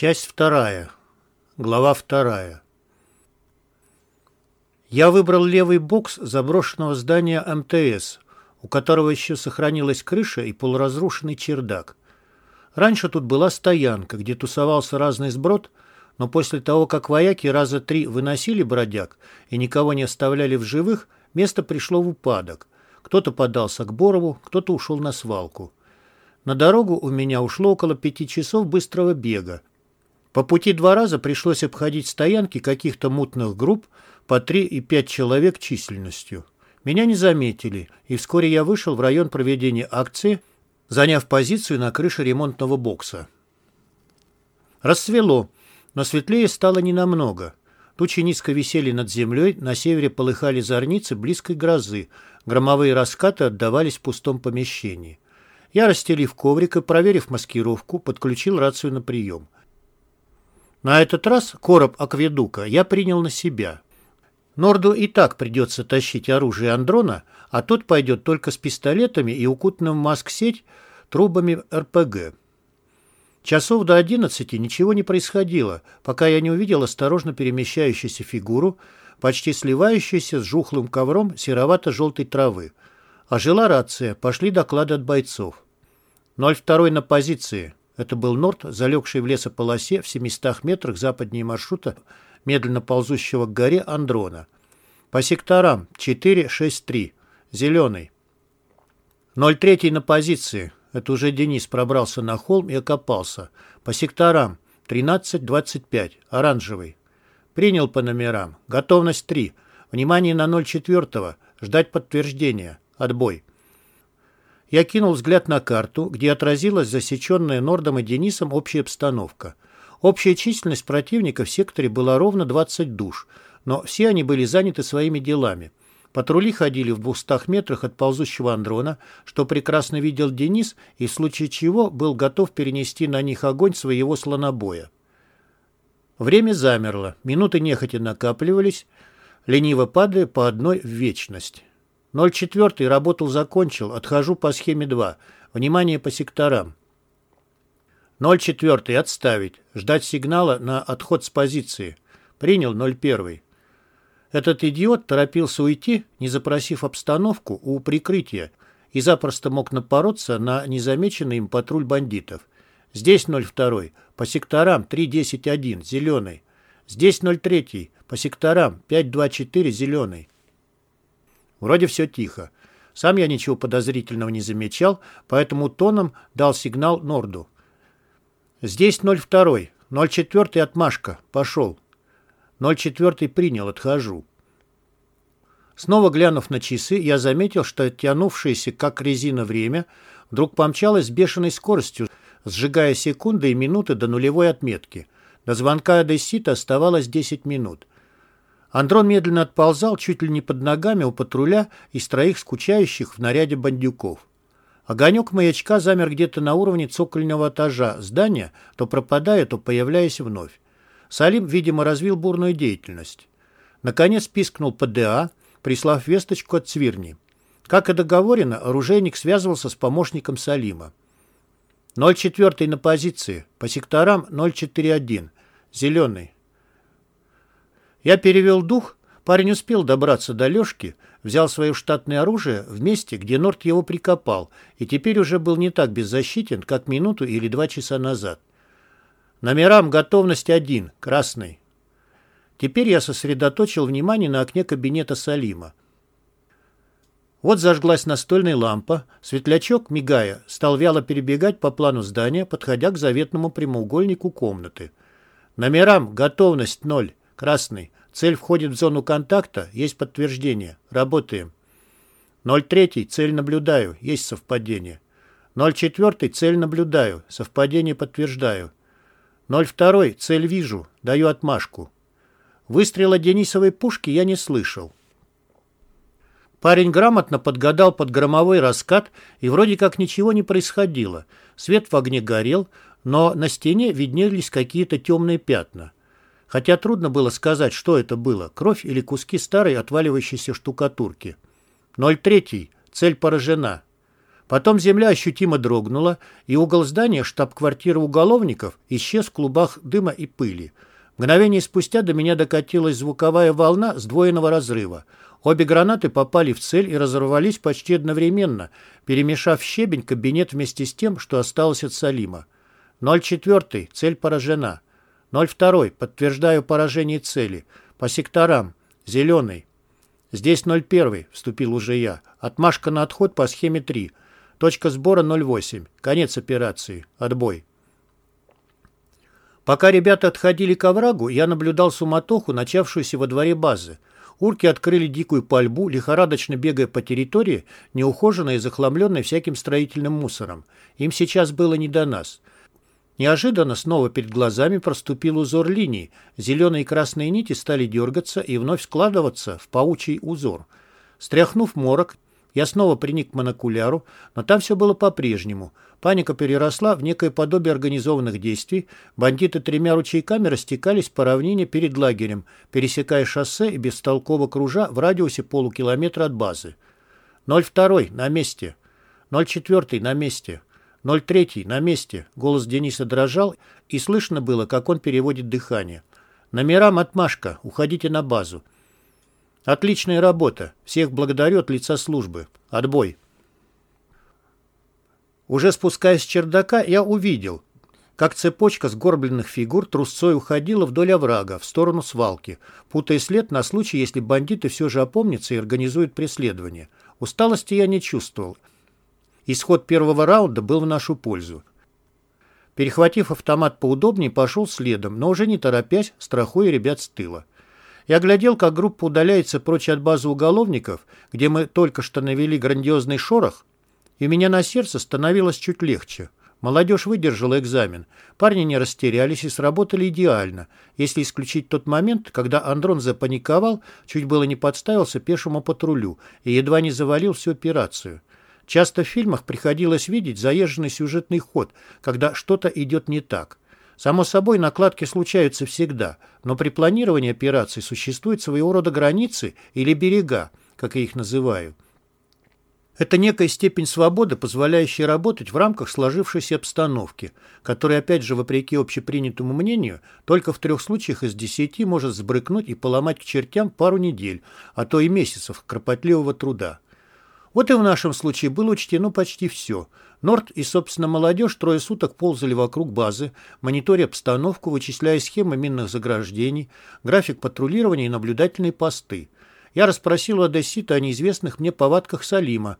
Часть вторая. Глава вторая. Я выбрал левый бокс заброшенного здания МТС, у которого еще сохранилась крыша и полуразрушенный чердак. Раньше тут была стоянка, где тусовался разный сброд, но после того, как вояки раза три выносили бродяг и никого не оставляли в живых, место пришло в упадок. Кто-то подался к Борову, кто-то ушел на свалку. На дорогу у меня ушло около пяти часов быстрого бега. По пути два раза пришлось обходить стоянки каких-то мутных групп по три и пять человек численностью. Меня не заметили, и вскоре я вышел в район проведения акции, заняв позицию на крыше ремонтного бокса. Рассвело, но светлее стало ненамного. Тучи низко висели над землей, на севере полыхали зорницы близкой грозы, громовые раскаты отдавались в пустом помещении. Я, расстелив коврик и проверив маскировку, подключил рацию на прием. На этот раз короб акведука я принял на себя. Норду и так придется тащить оружие Андрона, а тот пойдет только с пистолетами и укутанным в маск-сеть трубами РПГ. Часов до одиннадцати ничего не происходило, пока я не увидел осторожно перемещающуюся фигуру, почти сливающуюся с жухлым ковром серовато-желтой травы. Ожила рация, пошли доклады от бойцов. 02 на позиции. Это был Норт, залегший в лесополосе в 700 метрах западнее маршрута, медленно ползущего к горе Андрона. По секторам 4-6-3. Зеленый. 03 на позиции. Это уже Денис пробрался на холм и окопался. По секторам 13-25. Оранжевый. Принял по номерам. Готовность 3. Внимание на 04. Ждать подтверждения. Отбой. Я кинул взгляд на карту, где отразилась засеченная Нордом и Денисом общая обстановка. Общая численность противника в секторе была ровно 20 душ, но все они были заняты своими делами. Патрули ходили в двухстах метрах от ползущего Андрона, что прекрасно видел Денис и в случае чего был готов перенести на них огонь своего слонобоя. Время замерло, минуты нехотя накапливались, лениво падая по одной в вечность. 04 работал закончил, отхожу по схеме 2. Внимание по секторам. 04 отставить. Ждать сигнала на отход с позиции. Принял 01. Этот идиот торопился уйти, не запросив обстановку у прикрытия, и запросто мог напороться на незамеченный им патруль бандитов. Здесь 02, по секторам 3.10.1, зеленый. Здесь 03, по секторам 5.2.4, зеленый. Вроде все тихо. Сам я ничего подозрительного не замечал, поэтому тоном дал сигнал Норду. «Здесь 02, 04 отмашка, пошел». 04 принял, отхожу. Снова глянув на часы, я заметил, что тянувшееся как резина время вдруг помчалось с бешеной скоростью, сжигая секунды и минуты до нулевой отметки. До звонка Одессита оставалось 10 минут. Андрон медленно отползал чуть ли не под ногами у патруля из троих скучающих в наряде бандюков. Огонек маячка замер где-то на уровне цокольного этажа здания, то пропадая, то появляясь вновь. Салим, видимо, развил бурную деятельность. Наконец пискнул ПДА, прислав весточку от Цвирни. Как и договорено, оружейник связывался с помощником Салима. 04 на позиции, по секторам 041, зеленый. Я перевел дух, парень успел добраться до Лешки, взял свое штатное оружие в месте, где Норт его прикопал, и теперь уже был не так беззащитен, как минуту или два часа назад. Номерам готовность один, красный. Теперь я сосредоточил внимание на окне кабинета Салима. Вот зажглась настольная лампа, светлячок, мигая, стал вяло перебегать по плану здания, подходя к заветному прямоугольнику комнаты. Номерам готовность ноль. Красный. Цель входит в зону контакта. Есть подтверждение. Работаем. 03. Цель наблюдаю. Есть совпадение. 04. Цель наблюдаю. Совпадение подтверждаю. 02. Цель вижу. Даю отмашку. Выстрела Денисовой пушки я не слышал. Парень грамотно подгадал под громовой раскат, и вроде как ничего не происходило. Свет в огне горел, но на стене виднелись какие-то темные пятна. Хотя трудно было сказать, что это было, кровь или куски старой отваливающейся штукатурки. 03. Цель поражена. Потом земля ощутимо дрогнула, и угол здания штаб-квартиры уголовников исчез в клубах дыма и пыли. Мгновение спустя до меня докатилась звуковая волна сдвоенного разрыва. Обе гранаты попали в цель и разорвались почти одновременно, перемешав щебень кабинет вместе с тем, что осталось от Салима. 0,4. Цель поражена. 0,2. Подтверждаю поражение цели. По секторам. Зеленый. Здесь 0,1. Вступил уже я. Отмашка на отход по схеме 3. Точка сбора 08. Конец операции. Отбой. Пока ребята отходили к оврагу, я наблюдал суматоху, начавшуюся во дворе базы. Урки открыли дикую пальбу, лихорадочно бегая по территории, неухоженной и захламленной всяким строительным мусором. Им сейчас было не до нас. Неожиданно снова перед глазами проступил узор линий. Зеленые и красные нити стали дергаться и вновь складываться в паучий узор. Стряхнув морок, я снова приник к монокуляру, но там все было по-прежнему. Паника переросла в некое подобие организованных действий. Бандиты тремя ручейками растекались по равнине перед лагерем, пересекая шоссе и бестолково кружа в радиусе полукилометра от базы. 02 на месте. 04 на месте. 03 на месте. Голос Дениса дрожал, и слышно было, как он переводит дыхание. Номерам отмашка. Уходите на базу. Отличная работа. Всех благодарю от лица службы. Отбой. Уже спускаясь с чердака, я увидел, как цепочка сгорбленных фигур трусцой уходила вдоль оврага, в сторону свалки, путая след на случай, если бандиты все же опомнятся и организуют преследование. Усталости я не чувствовал. Исход первого раунда был в нашу пользу. Перехватив автомат поудобнее, пошел следом, но уже не торопясь, страхуя ребят с тыла. Я глядел, как группа удаляется прочь от базы уголовников, где мы только что навели грандиозный шорох, и меня на сердце становилось чуть легче. Молодежь выдержала экзамен. Парни не растерялись и сработали идеально, если исключить тот момент, когда Андрон запаниковал, чуть было не подставился пешему патрулю и едва не завалил всю операцию. Часто в фильмах приходилось видеть заезженный сюжетный ход, когда что-то идет не так. Само собой, накладки случаются всегда, но при планировании операций существуют своего рода границы или берега, как я их называю. Это некая степень свободы, позволяющая работать в рамках сложившейся обстановки, которая, опять же, вопреки общепринятому мнению, только в трех случаях из десяти может сбрыкнуть и поломать к чертям пару недель, а то и месяцев кропотливого труда. Вот и в нашем случае было учтено почти все. Норт и, собственно, молодежь трое суток ползали вокруг базы, мониторя обстановку, вычисляя схемы минных заграждений, график патрулирования и наблюдательные посты. Я расспросил у Одессита о неизвестных мне повадках Салима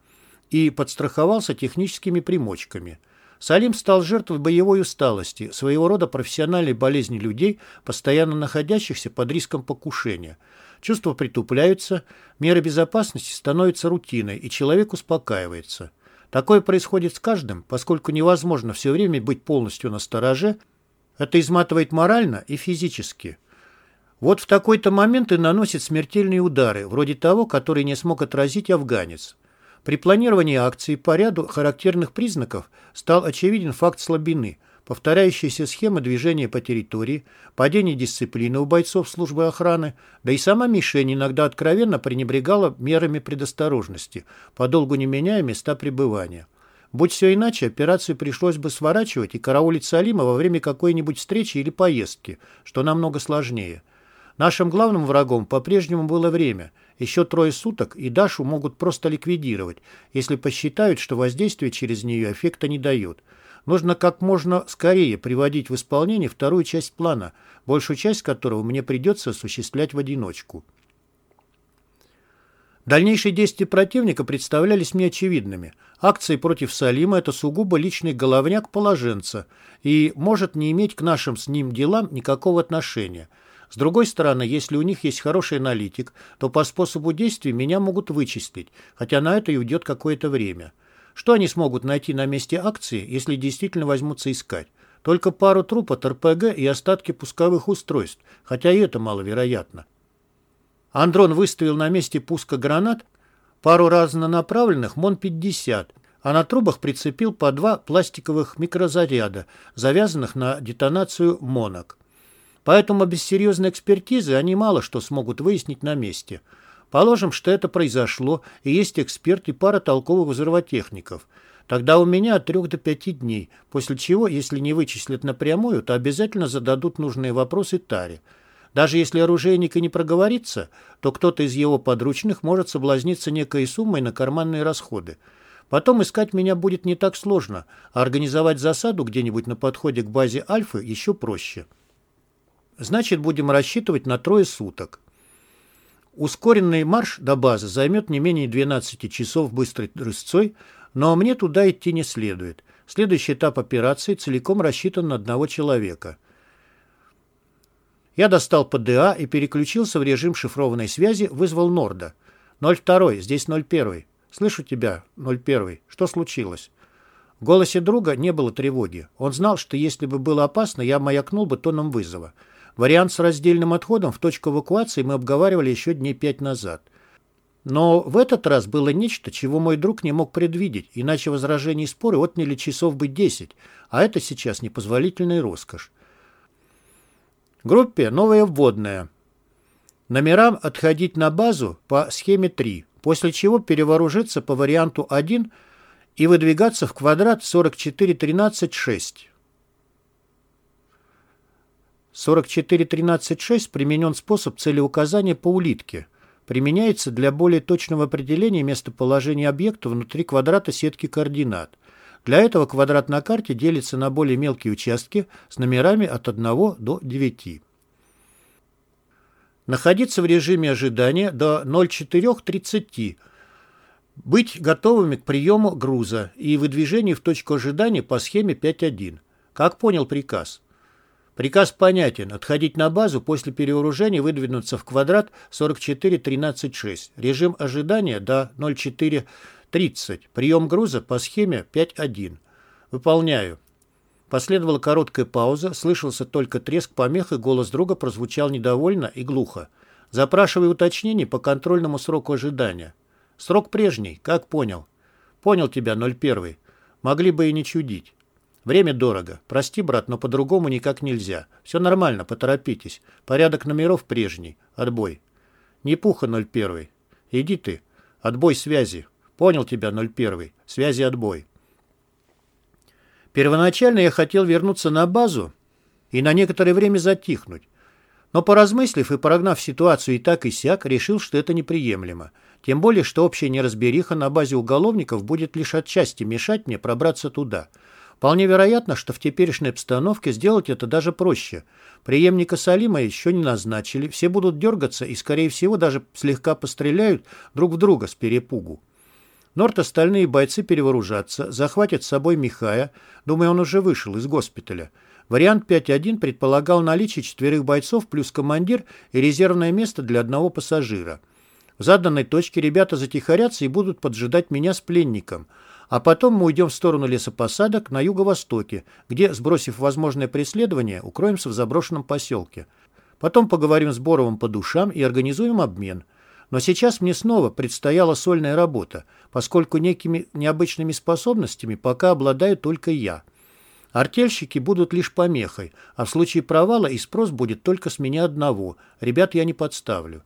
и подстраховался техническими примочками. Салим стал жертвой боевой усталости, своего рода профессиональной болезни людей, постоянно находящихся под риском покушения – Чувства притупляются, меры безопасности становятся рутиной, и человек успокаивается. Такое происходит с каждым, поскольку невозможно все время быть полностью на стороже. Это изматывает морально и физически. Вот в такой-то момент и наносит смертельные удары, вроде того, который не смог отразить афганец. При планировании акции по ряду характерных признаков стал очевиден факт слабины – повторяющиеся схемы движения по территории, падение дисциплины у бойцов службы охраны, да и сама мишень иногда откровенно пренебрегала мерами предосторожности, подолгу не меняя места пребывания. Будь все иначе, операцию пришлось бы сворачивать и караулить Салима во время какой-нибудь встречи или поездки, что намного сложнее. Нашим главным врагом по-прежнему было время. Еще трое суток, и Дашу могут просто ликвидировать, если посчитают, что воздействие через нее эффекта не дает. Нужно как можно скорее приводить в исполнение вторую часть плана, большую часть которого мне придется осуществлять в одиночку. Дальнейшие действия противника представлялись мне очевидными. Акции против Салима – это сугубо личный головняк положенца и может не иметь к нашим с ним делам никакого отношения. С другой стороны, если у них есть хороший аналитик, то по способу действий меня могут вычислить, хотя на это и уйдет какое-то время. Что они смогут найти на месте акции, если действительно возьмутся искать? Только пару труп от РПГ и остатки пусковых устройств, хотя и это маловероятно. Андрон выставил на месте пуска гранат пару разнонаправленных МОН-50, а на трубах прицепил по два пластиковых микрозаряда, завязанных на детонацию МОНок. Поэтому без серьезной экспертизы они мало что смогут выяснить на месте – Положим, что это произошло, и есть эксперт и пара толковых взрывотехников. Тогда у меня от трех до пяти дней, после чего, если не вычислят напрямую, то обязательно зададут нужные вопросы Таре. Даже если оружейник и не проговорится, то кто-то из его подручных может соблазниться некой суммой на карманные расходы. Потом искать меня будет не так сложно, а организовать засаду где-нибудь на подходе к базе Альфы еще проще. Значит, будем рассчитывать на трое суток. Ускоренный марш до базы займет не менее 12 часов быстрой рысцой, но мне туда идти не следует. Следующий этап операции целиком рассчитан на одного человека. Я достал ПДА и переключился в режим шифрованной связи, вызвал Норда. 02, здесь 01. Слышу тебя, 01. Что случилось? В голосе друга не было тревоги. Он знал, что если бы было опасно, я маякнул бы тоном вызова. Вариант с раздельным отходом в точку эвакуации мы обговаривали еще дней пять назад. Но в этот раз было нечто, чего мой друг не мог предвидеть, иначе возражения и споры отняли часов бы 10, а это сейчас непозволительная роскошь. Группе новая вводная. Номерам отходить на базу по схеме 3, после чего перевооружиться по варианту 1 и выдвигаться в квадрат 44-13-6. 44.13.6 применен способ целеуказания по улитке. Применяется для более точного определения местоположения объекта внутри квадрата сетки координат. Для этого квадрат на карте делится на более мелкие участки с номерами от 1 до 9. Находиться в режиме ожидания до 04.30. Быть готовыми к приему груза и выдвижению в точку ожидания по схеме 5.1. Как понял приказ? Приказ понятен. Отходить на базу, после перевооружения выдвинуться в квадрат 44-13-6. Режим ожидания до 04-30. Прием груза по схеме 5.1. Выполняю. Последовала короткая пауза, слышался только треск помех, и голос друга прозвучал недовольно и глухо. Запрашиваю уточнений по контрольному сроку ожидания. Срок прежний, как понял? Понял тебя, 01. Могли бы и не чудить. Время дорого. Прости, брат, но по-другому никак нельзя. Все нормально, поторопитесь. Порядок номеров прежний. Отбой. Не пуха 01. Иди ты. Отбой связи. Понял тебя, 01. Связи отбой. Первоначально я хотел вернуться на базу и на некоторое время затихнуть. Но поразмыслив и прогнав ситуацию и так и сяк, решил, что это неприемлемо. Тем более, что общая неразбериха на базе уголовников будет лишь отчасти мешать мне пробраться туда – Вполне вероятно, что в теперешней обстановке сделать это даже проще. Преемника Салима еще не назначили, все будут дергаться и, скорее всего, даже слегка постреляют друг в друга с перепугу. Норт остальные бойцы перевооружатся, захватят с собой Михая, думаю, он уже вышел из госпиталя. Вариант 5.1 предполагал наличие четверых бойцов плюс командир и резервное место для одного пассажира. В заданной точке ребята затихарятся и будут поджидать меня с пленником – а потом мы уйдем в сторону лесопосадок на юго-востоке, где, сбросив возможное преследование, укроемся в заброшенном поселке. Потом поговорим с Боровым по душам и организуем обмен. Но сейчас мне снова предстояла сольная работа, поскольку некими необычными способностями пока обладаю только я. Артельщики будут лишь помехой, а в случае провала и спрос будет только с меня одного. Ребят я не подставлю.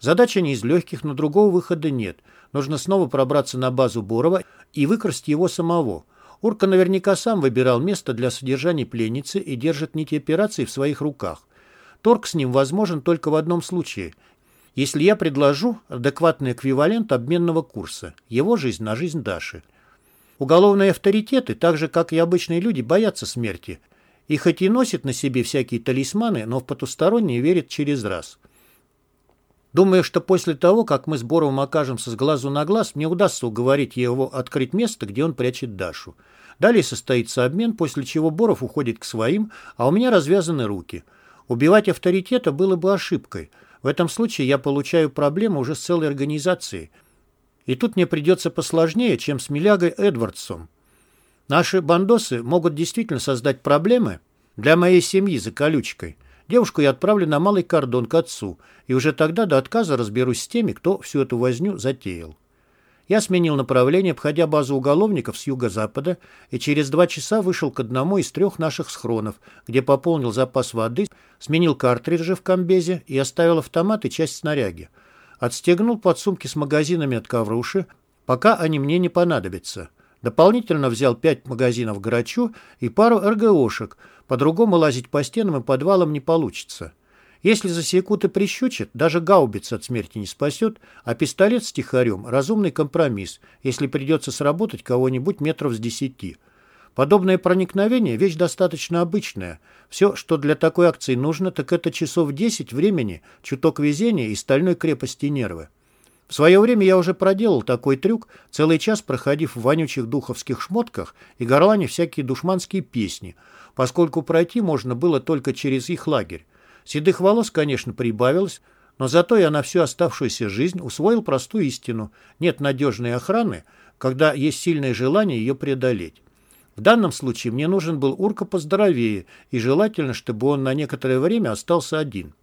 Задача не из легких, но другого выхода нет. Нужно снова пробраться на базу Борова и выкрасть его самого. Урка наверняка сам выбирал место для содержания пленницы и держит нити операции в своих руках. Торг с ним возможен только в одном случае. Если я предложу адекватный эквивалент обменного курса. Его жизнь на жизнь Даши. Уголовные авторитеты, так же, как и обычные люди, боятся смерти. И хоть и носят на себе всякие талисманы, но в потусторонние верят через раз. Думаю, что после того, как мы с Боровым окажемся с глазу на глаз, мне удастся уговорить его открыть место, где он прячет Дашу. Далее состоится обмен, после чего Боров уходит к своим, а у меня развязаны руки. Убивать авторитета было бы ошибкой. В этом случае я получаю проблему уже с целой организацией. И тут мне придется посложнее, чем с Милягой Эдвардсом. Наши бандосы могут действительно создать проблемы для моей семьи за колючкой – Девушку я отправлю на малый кордон к отцу, и уже тогда до отказа разберусь с теми, кто всю эту возню затеял. Я сменил направление, обходя базу уголовников с юго-запада, и через два часа вышел к одному из трех наших схронов, где пополнил запас воды, сменил картриджи в комбезе и оставил автомат и часть снаряги. Отстегнул подсумки с магазинами от ковруши, пока они мне не понадобятся. Дополнительно взял пять магазинов «Грачу» и пару РГОшек. По-другому лазить по стенам и подвалам не получится. Если засекут и прищучат, даже гаубица от смерти не спасет, а пистолет с тихарем – разумный компромисс, если придется сработать кого-нибудь метров с десяти. Подобное проникновение – вещь достаточно обычная. Все, что для такой акции нужно, так это часов 10 времени, чуток везения и стальной крепости нервы. В свое время я уже проделал такой трюк, целый час проходив в вонючих духовских шмотках и горлане всякие душманские песни, поскольку пройти можно было только через их лагерь. Седых волос, конечно, прибавилось, но зато я на всю оставшуюся жизнь усвоил простую истину. Нет надежной охраны, когда есть сильное желание ее преодолеть. В данном случае мне нужен был урка поздоровее, и желательно, чтобы он на некоторое время остался один.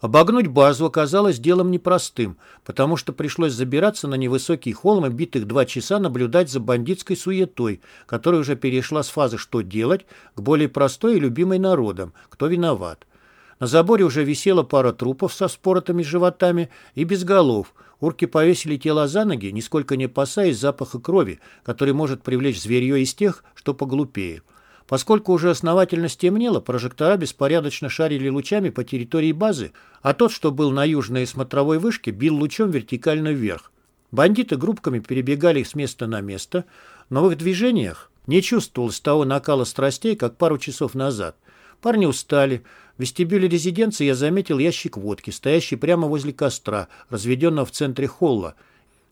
Обогнуть базу оказалось делом непростым, потому что пришлось забираться на невысокий холм и битых два часа наблюдать за бандитской суетой, которая уже перешла с фазы «что делать» к более простой и любимой народом «кто виноват». На заборе уже висела пара трупов со споротыми животами и без голов. Урки повесили тела за ноги, нисколько не опасаясь запаха крови, который может привлечь зверье из тех, что поглупее. Поскольку уже основательно стемнело, прожектора беспорядочно шарили лучами по территории базы, а тот, что был на южной смотровой вышке, бил лучом вертикально вверх. Бандиты группками перебегали с места на место, но в их движениях не чувствовалось того накала страстей, как пару часов назад. Парни устали, в вестибюле резиденции я заметил ящик водки, стоящий прямо возле костра, разведенного в центре холла.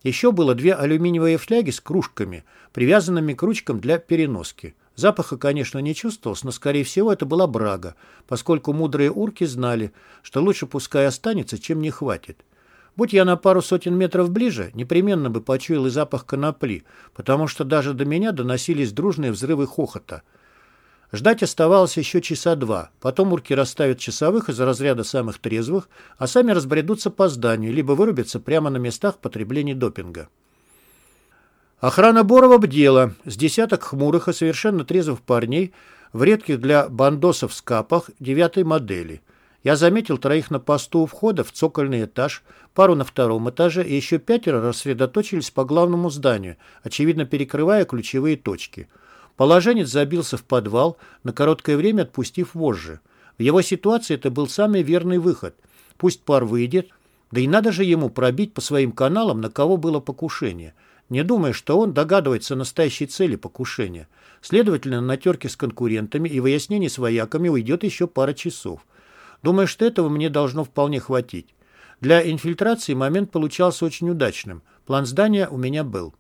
Еще было две алюминиевые фляги с кружками, привязанными к ручкам для переноски. Запаха, конечно, не чувствовалось, но, скорее всего, это была брага, поскольку мудрые урки знали, что лучше пускай останется, чем не хватит. Будь я на пару сотен метров ближе, непременно бы почуял и запах конопли, потому что даже до меня доносились дружные взрывы хохота – Ждать оставалось еще часа два. Потом урки расставят часовых из разряда самых трезвых, а сами разбредутся по зданию, либо вырубятся прямо на местах потребления допинга. Охрана Борова бдела. С десяток хмурых и совершенно трезвых парней в редких для бандосов скапах девятой модели. Я заметил троих на посту у входа в цокольный этаж, пару на втором этаже и еще пятеро рассредоточились по главному зданию, очевидно перекрывая ключевые точки – Положенец забился в подвал, на короткое время отпустив вожжи. В его ситуации это был самый верный выход. Пусть пар выйдет, да и надо же ему пробить по своим каналам, на кого было покушение. Не думая, что он догадывается о настоящей цели покушения. Следовательно, на терке с конкурентами и выяснении с вояками уйдет еще пара часов. Думаю, что этого мне должно вполне хватить. Для инфильтрации момент получался очень удачным. План здания у меня был.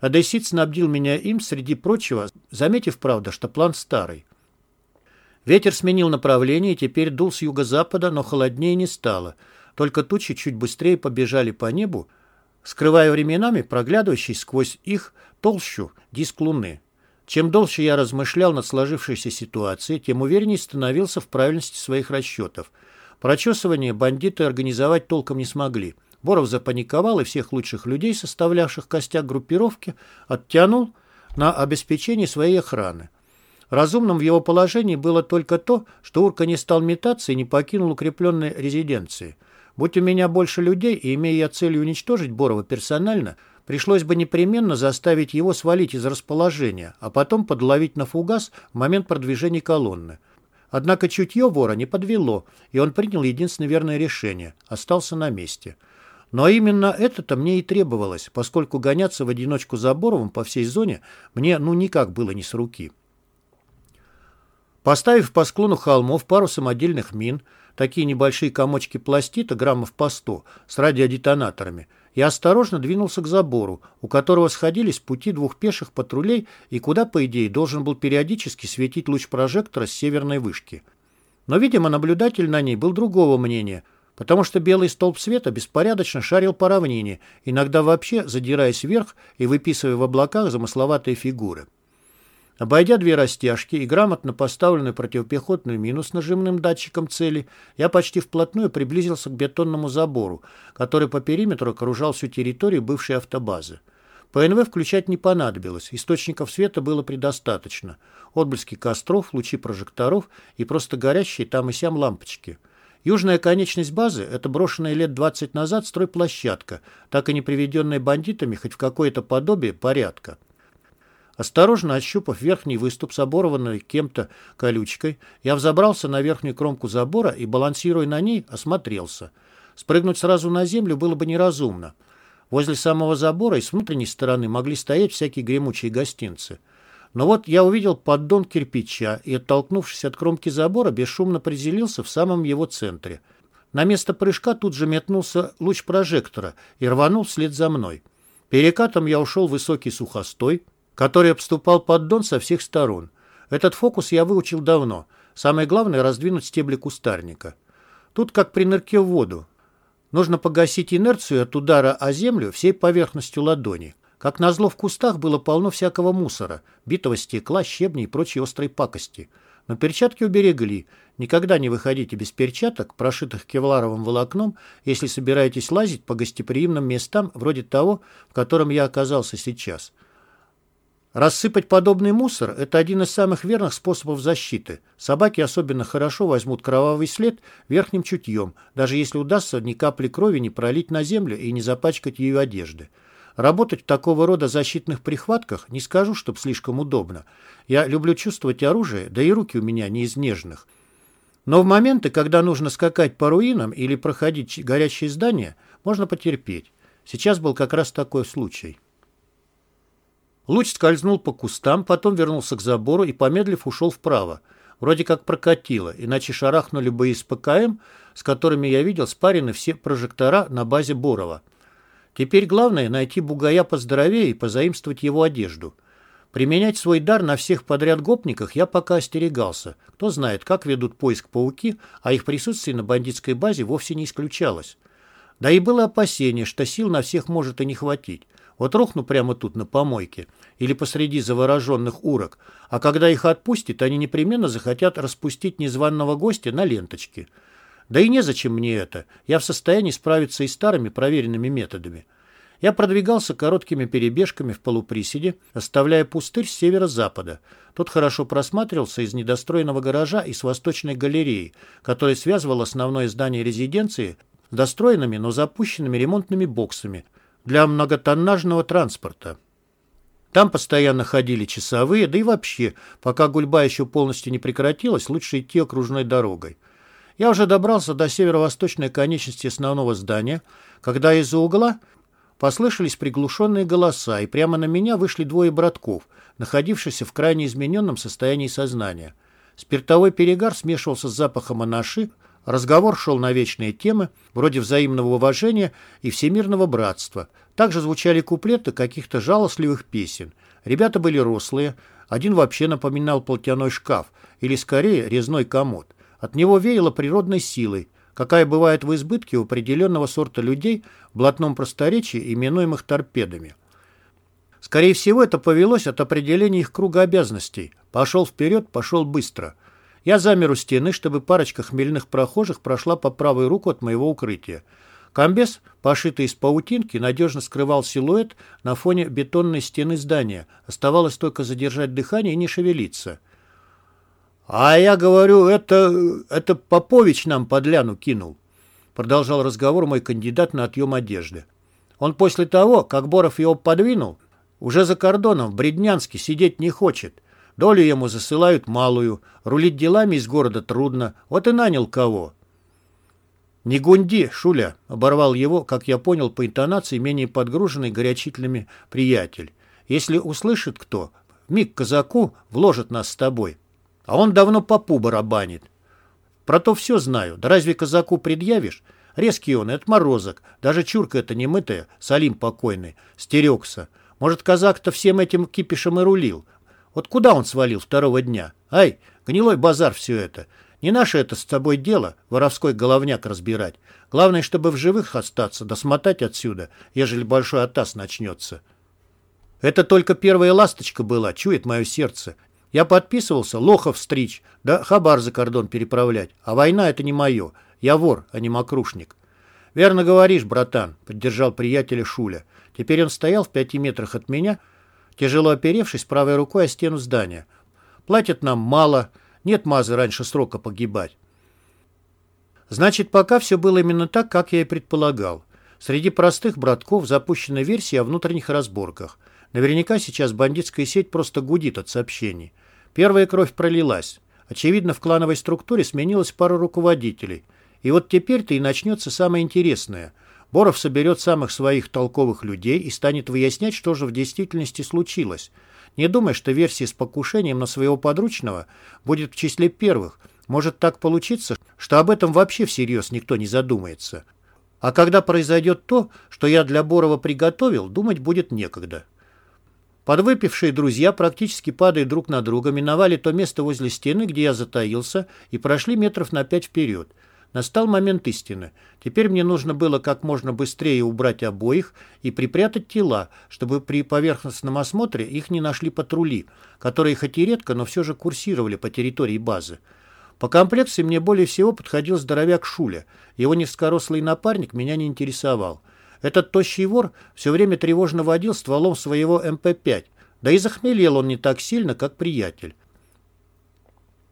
Одессит снабдил меня им, среди прочего, заметив, правда, что план старый. Ветер сменил направление и теперь дул с юго-запада, но холоднее не стало. Только тучи чуть быстрее побежали по небу, скрывая временами проглядывающий сквозь их толщу диск луны. Чем дольше я размышлял над сложившейся ситуацией, тем увереннее становился в правильности своих расчетов. Прочесывание бандиты организовать толком не смогли. Боров запаниковал и всех лучших людей, составлявших костяк группировки, оттянул на обеспечение своей охраны. Разумным в его положении было только то, что Урка не стал метаться и не покинул укрепленной резиденции. Будь у меня больше людей, и имея я целью уничтожить Борова персонально, пришлось бы непременно заставить его свалить из расположения, а потом подловить на фугас в момент продвижения колонны. Однако чутье вора не подвело, и он принял единственное верное решение – остался на месте – но именно это-то мне и требовалось, поскольку гоняться в одиночку за Боровым по всей зоне мне ну никак было не с руки. Поставив по склону холмов пару самодельных мин, такие небольшие комочки пластита граммов по 100 с радиодетонаторами, я осторожно двинулся к забору, у которого сходились пути двух пеших патрулей и куда, по идее, должен был периодически светить луч прожектора с северной вышки. Но, видимо, наблюдатель на ней был другого мнения – потому что белый столб света беспорядочно шарил по равнине, иногда вообще задираясь вверх и выписывая в облаках замысловатые фигуры. Обойдя две растяжки и грамотно поставленную противопехотную мину с нажимным датчиком цели, я почти вплотную приблизился к бетонному забору, который по периметру окружал всю территорию бывшей автобазы. ПНВ включать не понадобилось, источников света было предостаточно. Отблески костров, лучи прожекторов и просто горящие там и сям лампочки – Южная конечность базы – это брошенная лет 20 назад стройплощадка, так и не приведенная бандитами хоть в какое-то подобие порядка. Осторожно ощупав верхний выступ с оборванной кем-то колючкой, я взобрался на верхнюю кромку забора и, балансируя на ней, осмотрелся. Спрыгнуть сразу на землю было бы неразумно. Возле самого забора и с внутренней стороны могли стоять всякие гремучие гостинцы. Но вот я увидел поддон кирпича и, оттолкнувшись от кромки забора, бесшумно приземлился в самом его центре. На место прыжка тут же метнулся луч прожектора и рванул вслед за мной. Перекатом я ушел в высокий сухостой, который обступал поддон со всех сторон. Этот фокус я выучил давно. Самое главное — раздвинуть стебли кустарника. Тут как при нырке в воду. Нужно погасить инерцию от удара о землю всей поверхностью ладони. Как назло, в кустах было полно всякого мусора, битого стекла, щебней и прочей острой пакости. Но перчатки уберегли. Никогда не выходите без перчаток, прошитых кевларовым волокном, если собираетесь лазить по гостеприимным местам, вроде того, в котором я оказался сейчас. Рассыпать подобный мусор – это один из самых верных способов защиты. Собаки особенно хорошо возьмут кровавый след верхним чутьем, даже если удастся ни капли крови не пролить на землю и не запачкать ее одежды. Работать в такого рода защитных прихватках не скажу, чтоб слишком удобно. Я люблю чувствовать оружие, да и руки у меня не из нежных. Но в моменты, когда нужно скакать по руинам или проходить горящие здания, можно потерпеть. Сейчас был как раз такой случай. Луч скользнул по кустам, потом вернулся к забору и, помедлив, ушел вправо. Вроде как прокатило, иначе шарахнули бы из ПКМ, с которыми я видел спарены все прожектора на базе Борова. Теперь главное найти бугая поздоровее и позаимствовать его одежду. Применять свой дар на всех подряд гопниках я пока остерегался. Кто знает, как ведут поиск пауки, а их присутствие на бандитской базе вовсе не исключалось. Да и было опасение, что сил на всех может и не хватить. Вот рухну прямо тут на помойке или посреди завороженных урок, а когда их отпустит, они непременно захотят распустить незваного гостя на ленточке. Да и незачем мне это. Я в состоянии справиться и старыми проверенными методами. Я продвигался короткими перебежками в полуприседе, оставляя пустырь с северо-запада. Тот хорошо просматривался из недостроенного гаража и с восточной галереи, которая связывала основное здание резиденции с достроенными, но запущенными ремонтными боксами, для многотоннажного транспорта. Там постоянно ходили часовые, да и вообще, пока гульба еще полностью не прекратилась, лучше идти окружной дорогой. Я уже добрался до северо-восточной конечности основного здания, когда из-за угла послышались приглушенные голоса, и прямо на меня вышли двое братков, находившихся в крайне измененном состоянии сознания. Спиртовой перегар смешивался с запахом анаши, Разговор шел на вечные темы, вроде взаимного уважения и всемирного братства. Также звучали куплеты каких-то жалостливых песен. Ребята были рослые, один вообще напоминал платяной шкаф, или скорее резной комод. От него веяло природной силой, какая бывает в избытке у определенного сорта людей в блатном просторечии, именуемых торпедами. Скорее всего, это повелось от определения их круга обязанностей. Пошел вперед, пошел быстро – я замер у стены, чтобы парочка хмельных прохожих прошла по правой руку от моего укрытия. Комбез, пошитый из паутинки, надежно скрывал силуэт на фоне бетонной стены здания. Оставалось только задержать дыхание и не шевелиться. «А я говорю, это... это Попович нам подляну кинул», продолжал разговор мой кандидат на отъем одежды. «Он после того, как Боров его подвинул, уже за кордоном в Бреднянске сидеть не хочет. Долю ему засылают малую, рулить делами из города трудно, вот и нанял кого. «Не гунди, Шуля!» — оборвал его, как я понял, по интонации менее подгруженный горячительными приятель. «Если услышит кто, миг казаку вложит нас с тобой. А он давно попу барабанит. Про то все знаю. Да разве казаку предъявишь? Резкий он, отморозок. Даже чурка эта немытая, Салим покойный, стерегся. Может, казак-то всем этим кипишем и рулил. Вот куда он свалил второго дня? Ай, гнилой базар все это. Не наше это с тобой дело, воровской головняк разбирать. Главное, чтобы в живых остаться, да смотать отсюда, ежели большой атас начнется. Это только первая ласточка была, чует мое сердце. Я подписывался, лохов стричь, да хабар за кордон переправлять. А война — это не мое. Я вор, а не мокрушник. «Верно говоришь, братан», — поддержал приятеля Шуля. Теперь он стоял в пяти метрах от меня, — тяжело оперевшись правой рукой о стену здания. «Платят нам мало, нет мазы раньше срока погибать». Значит, пока все было именно так, как я и предполагал. Среди простых братков запущена версия о внутренних разборках. Наверняка сейчас бандитская сеть просто гудит от сообщений. Первая кровь пролилась. Очевидно, в клановой структуре сменилась пара руководителей. И вот теперь-то и начнется самое интересное. Боров соберет самых своих толковых людей и станет выяснять, что же в действительности случилось. Не думай, что версия с покушением на своего подручного будет в числе первых. Может так получиться, что об этом вообще всерьез никто не задумается. А когда произойдет то, что я для Борова приготовил, думать будет некогда. Подвыпившие друзья, практически падая друг на друга, миновали то место возле стены, где я затаился, и прошли метров на пять вперед. Настал момент истины. Теперь мне нужно было как можно быстрее убрать обоих и припрятать тела, чтобы при поверхностном осмотре их не нашли патрули, которые хоть и редко, но все же курсировали по территории базы. По комплекции мне более всего подходил здоровяк Шуля. Его низкорослый напарник меня не интересовал. Этот тощий вор все время тревожно водил стволом своего МП-5, да и захмелел он не так сильно, как приятель.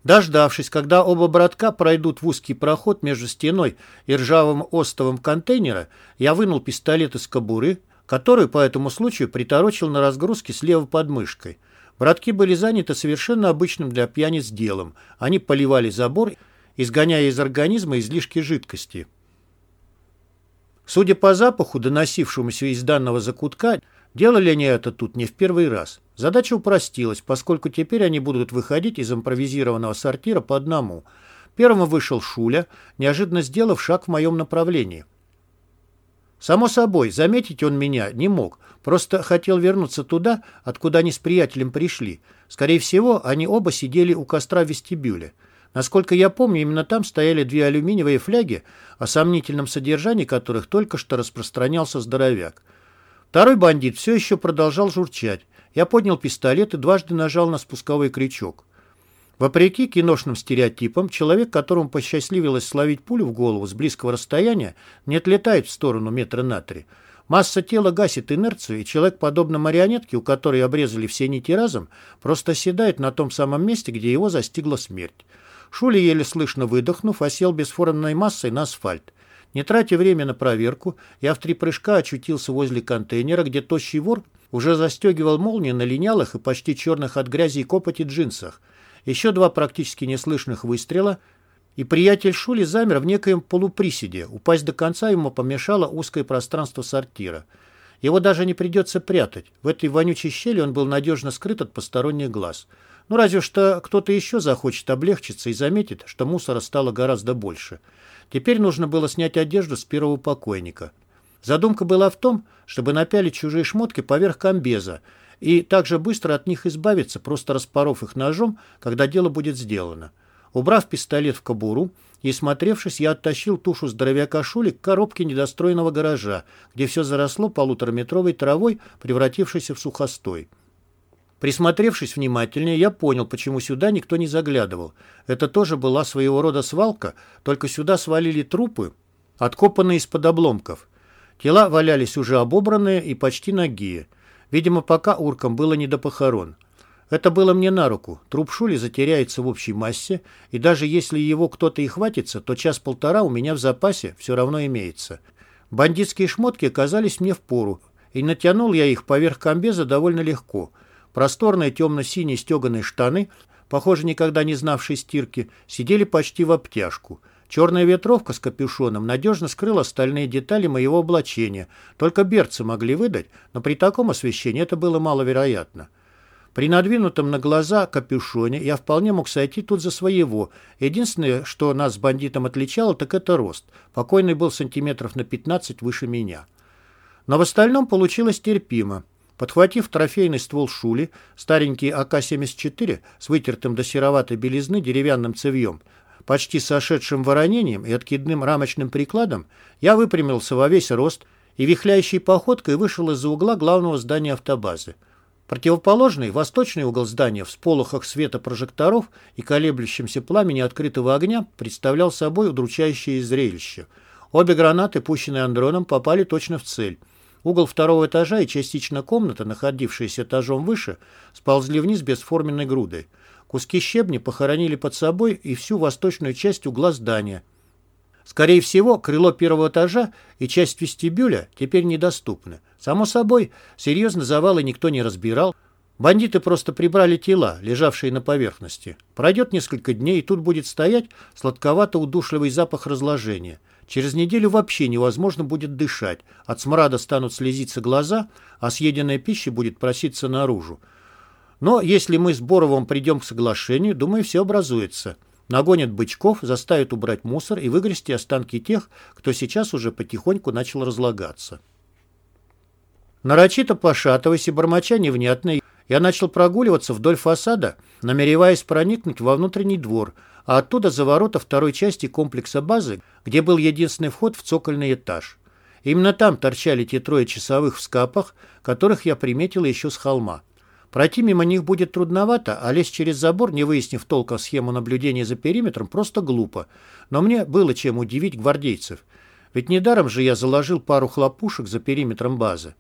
Дождавшись, когда оба братка пройдут в узкий проход между стеной и ржавым остовом контейнера, я вынул пистолет из кобуры, который по этому случаю приторочил на разгрузке слева под мышкой. Братки были заняты совершенно обычным для пьяниц делом. Они поливали забор, изгоняя из организма излишки жидкости. Судя по запаху, доносившемуся из данного закутка, делали они это тут не в первый раз. Задача упростилась, поскольку теперь они будут выходить из импровизированного сортира по одному. Первым вышел Шуля, неожиданно сделав шаг в моем направлении. Само собой, заметить он меня не мог, просто хотел вернуться туда, откуда они с приятелем пришли. Скорее всего, они оба сидели у костра в вестибюле. Насколько я помню, именно там стояли две алюминиевые фляги, о сомнительном содержании которых только что распространялся здоровяк. Второй бандит все еще продолжал журчать. Я поднял пистолет и дважды нажал на спусковой крючок. Вопреки киношным стереотипам, человек, которому посчастливилось словить пулю в голову с близкого расстояния, не отлетает в сторону метра на три. Масса тела гасит инерцию, и человек, подобно марионетке, у которой обрезали все нити разом, просто оседает на том самом месте, где его застигла смерть. Шули, еле слышно выдохнув, осел бесформенной массой на асфальт. Не тратя время на проверку, я в три прыжка очутился возле контейнера, где тощий вор уже застегивал молнии на линялых и почти черных от грязи и копоти джинсах. Еще два практически неслышных выстрела, и приятель Шули замер в некоем полуприседе. Упасть до конца ему помешало узкое пространство сортира. Его даже не придется прятать. В этой вонючей щели он был надежно скрыт от посторонних глаз. Ну, разве что кто-то еще захочет облегчиться и заметит, что мусора стало гораздо больше. Теперь нужно было снять одежду с первого покойника. Задумка была в том, чтобы напялить чужие шмотки поверх комбеза и также быстро от них избавиться, просто распоров их ножом, когда дело будет сделано. Убрав пистолет в кобуру и смотревшись, я оттащил тушу здоровяка Шули к коробке недостроенного гаража, где все заросло полутораметровой травой, превратившейся в сухостой. Присмотревшись внимательнее, я понял, почему сюда никто не заглядывал. Это тоже была своего рода свалка, только сюда свалили трупы, откопанные из-под обломков. Тела валялись уже обобранные и почти нагие. Видимо, пока уркам было не до похорон. Это было мне на руку. Труп Шули затеряется в общей массе, и даже если его кто-то и хватится, то час-полтора у меня в запасе все равно имеется. Бандитские шмотки оказались мне в пору, и натянул я их поверх комбеза довольно легко – Просторные темно-синие стеганые штаны, похоже, никогда не знавшие стирки, сидели почти в обтяжку. Черная ветровка с капюшоном надежно скрыла остальные детали моего облачения. Только берцы могли выдать, но при таком освещении это было маловероятно. При надвинутом на глаза капюшоне я вполне мог сойти тут за своего. Единственное, что нас с бандитом отличало, так это рост. Покойный был сантиметров на 15 выше меня. Но в остальном получилось терпимо. Подхватив трофейный ствол Шули, старенький АК-74 с вытертым до сероватой белизны деревянным цевьем, почти сошедшим воронением и откидным рамочным прикладом, я выпрямился во весь рост и вихляющей походкой вышел из-за угла главного здания автобазы. Противоположный, восточный угол здания в сполохах света прожекторов и колеблющемся пламени открытого огня представлял собой удручающее зрелище. Обе гранаты, пущенные Андроном, попали точно в цель — Угол второго этажа и частично комната, находившаяся этажом выше, сползли вниз бесформенной грудой. Куски щебня похоронили под собой и всю восточную часть угла здания. Скорее всего, крыло первого этажа и часть вестибюля теперь недоступны. Само собой, серьезно завалы никто не разбирал. Бандиты просто прибрали тела, лежавшие на поверхности. Пройдет несколько дней, и тут будет стоять сладковато-удушливый запах разложения. Через неделю вообще невозможно будет дышать. От смрада станут слезиться глаза, а съеденная пища будет проситься наружу. Но если мы с Боровым придем к соглашению, думаю, все образуется. Нагонят бычков, заставят убрать мусор и выгрести останки тех, кто сейчас уже потихоньку начал разлагаться. Нарочито пошатываясь и бормоча невнятно, я начал прогуливаться вдоль фасада, намереваясь проникнуть во внутренний двор, а оттуда за ворота второй части комплекса базы, где был единственный вход в цокольный этаж. Именно там торчали те трое часовых в скапах, которых я приметил еще с холма. Пройти мимо них будет трудновато, а лезть через забор, не выяснив толком схему наблюдения за периметром, просто глупо. Но мне было чем удивить гвардейцев. Ведь недаром же я заложил пару хлопушек за периметром базы.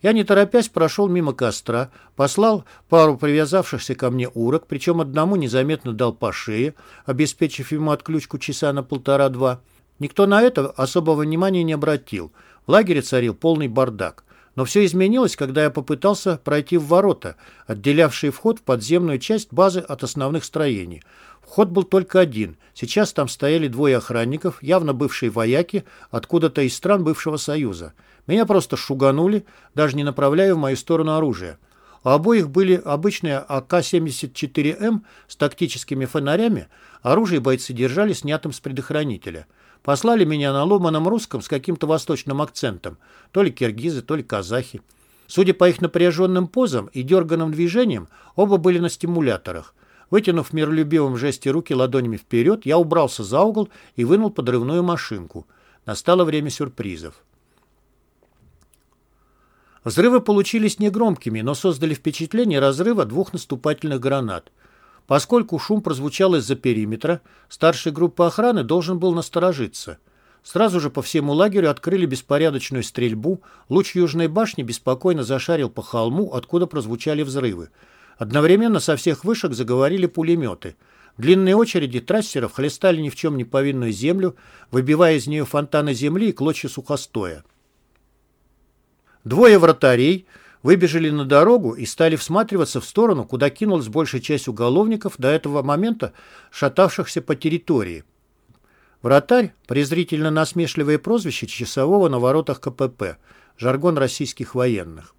Я, не торопясь, прошел мимо костра, послал пару привязавшихся ко мне урок, причем одному незаметно дал по шее, обеспечив ему отключку часа на полтора-два. Никто на это особого внимания не обратил. В лагере царил полный бардак. Но все изменилось, когда я попытался пройти в ворота, отделявшие вход в подземную часть базы от основных строений. Вход был только один. Сейчас там стояли двое охранников, явно бывшие вояки, откуда-то из стран бывшего Союза. Меня просто шуганули, даже не направляя в мою сторону оружие. У обоих были обычные АК-74М с тактическими фонарями, оружие бойцы держали снятым с предохранителя – Послали меня на ломаном русском с каким-то восточным акцентом. То ли киргизы, то ли казахи. Судя по их напряженным позам и дерганным движениям, оба были на стимуляторах. Вытянув в миролюбивом жесте руки ладонями вперед, я убрался за угол и вынул подрывную машинку. Настало время сюрпризов. Взрывы получились негромкими, но создали впечатление разрыва двух наступательных гранат. Поскольку шум прозвучал из-за периметра, старший группы охраны должен был насторожиться. Сразу же по всему лагерю открыли беспорядочную стрельбу, луч южной башни беспокойно зашарил по холму, откуда прозвучали взрывы. Одновременно со всех вышек заговорили пулеметы. Длинные очереди трассеров хлестали ни в чем не повинную землю, выбивая из нее фонтаны земли и клочья сухостоя. Двое вратарей — выбежали на дорогу и стали всматриваться в сторону, куда кинулась большая часть уголовников до этого момента, шатавшихся по территории. Вратарь – презрительно насмешливое прозвище часового на воротах КПП, жаргон российских военных.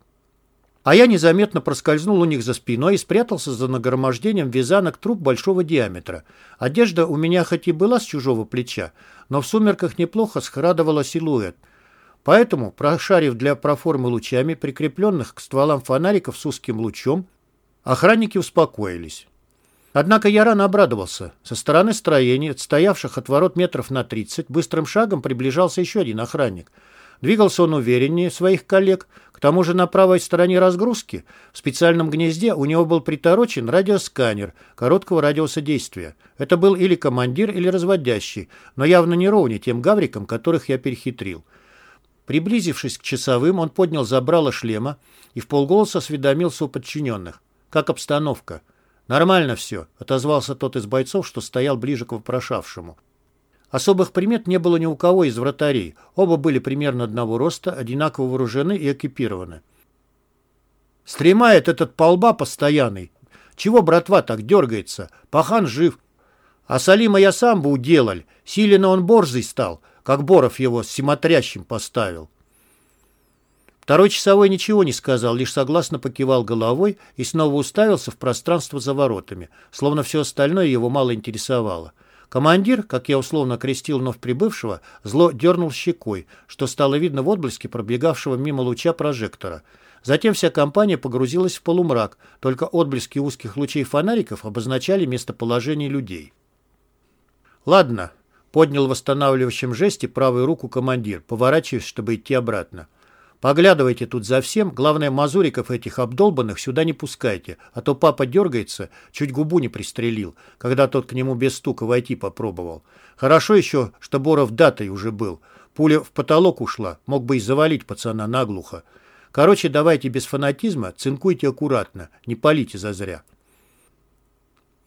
А я незаметно проскользнул у них за спиной и спрятался за нагромождением вязанок труб большого диаметра. Одежда у меня хоть и была с чужого плеча, но в сумерках неплохо схрадывала силуэт – Поэтому, прошарив для проформы лучами, прикрепленных к стволам фонариков с узким лучом, охранники успокоились. Однако я рано обрадовался. Со стороны строений, отстоявших от ворот метров на 30, быстрым шагом приближался еще один охранник. Двигался он увереннее своих коллег. К тому же на правой стороне разгрузки, в специальном гнезде, у него был приторочен радиосканер короткого радиуса действия. Это был или командир, или разводящий, но явно не ровнее тем гаврикам, которых я перехитрил. Приблизившись к часовым, он поднял забрало шлема и в полголоса осведомился у подчиненных. «Как обстановка?» «Нормально все», — отозвался тот из бойцов, что стоял ближе к вопрошавшему. Особых примет не было ни у кого из вратарей. Оба были примерно одного роста, одинаково вооружены и экипированы. «Стремает этот полба постоянный. Чего братва так дергается? Пахан жив. А Салима я сам бы уделал. Силено он борзый стал как Боров его с смотрящим поставил. Второй часовой ничего не сказал, лишь согласно покивал головой и снова уставился в пространство за воротами, словно все остальное его мало интересовало. Командир, как я условно крестил вновь прибывшего, зло дернул щекой, что стало видно в отблеске пробегавшего мимо луча прожектора. Затем вся компания погрузилась в полумрак, только отблески узких лучей фонариков обозначали местоположение людей. «Ладно, Поднял в восстанавливающем правую руку командир, поворачиваясь, чтобы идти обратно. «Поглядывайте тут за всем, главное, мазуриков этих обдолбанных сюда не пускайте, а то папа дергается, чуть губу не пристрелил, когда тот к нему без стука войти попробовал. Хорошо еще, что Боров датой уже был. Пуля в потолок ушла, мог бы и завалить пацана наглухо. Короче, давайте без фанатизма, цинкуйте аккуратно, не палите зазря».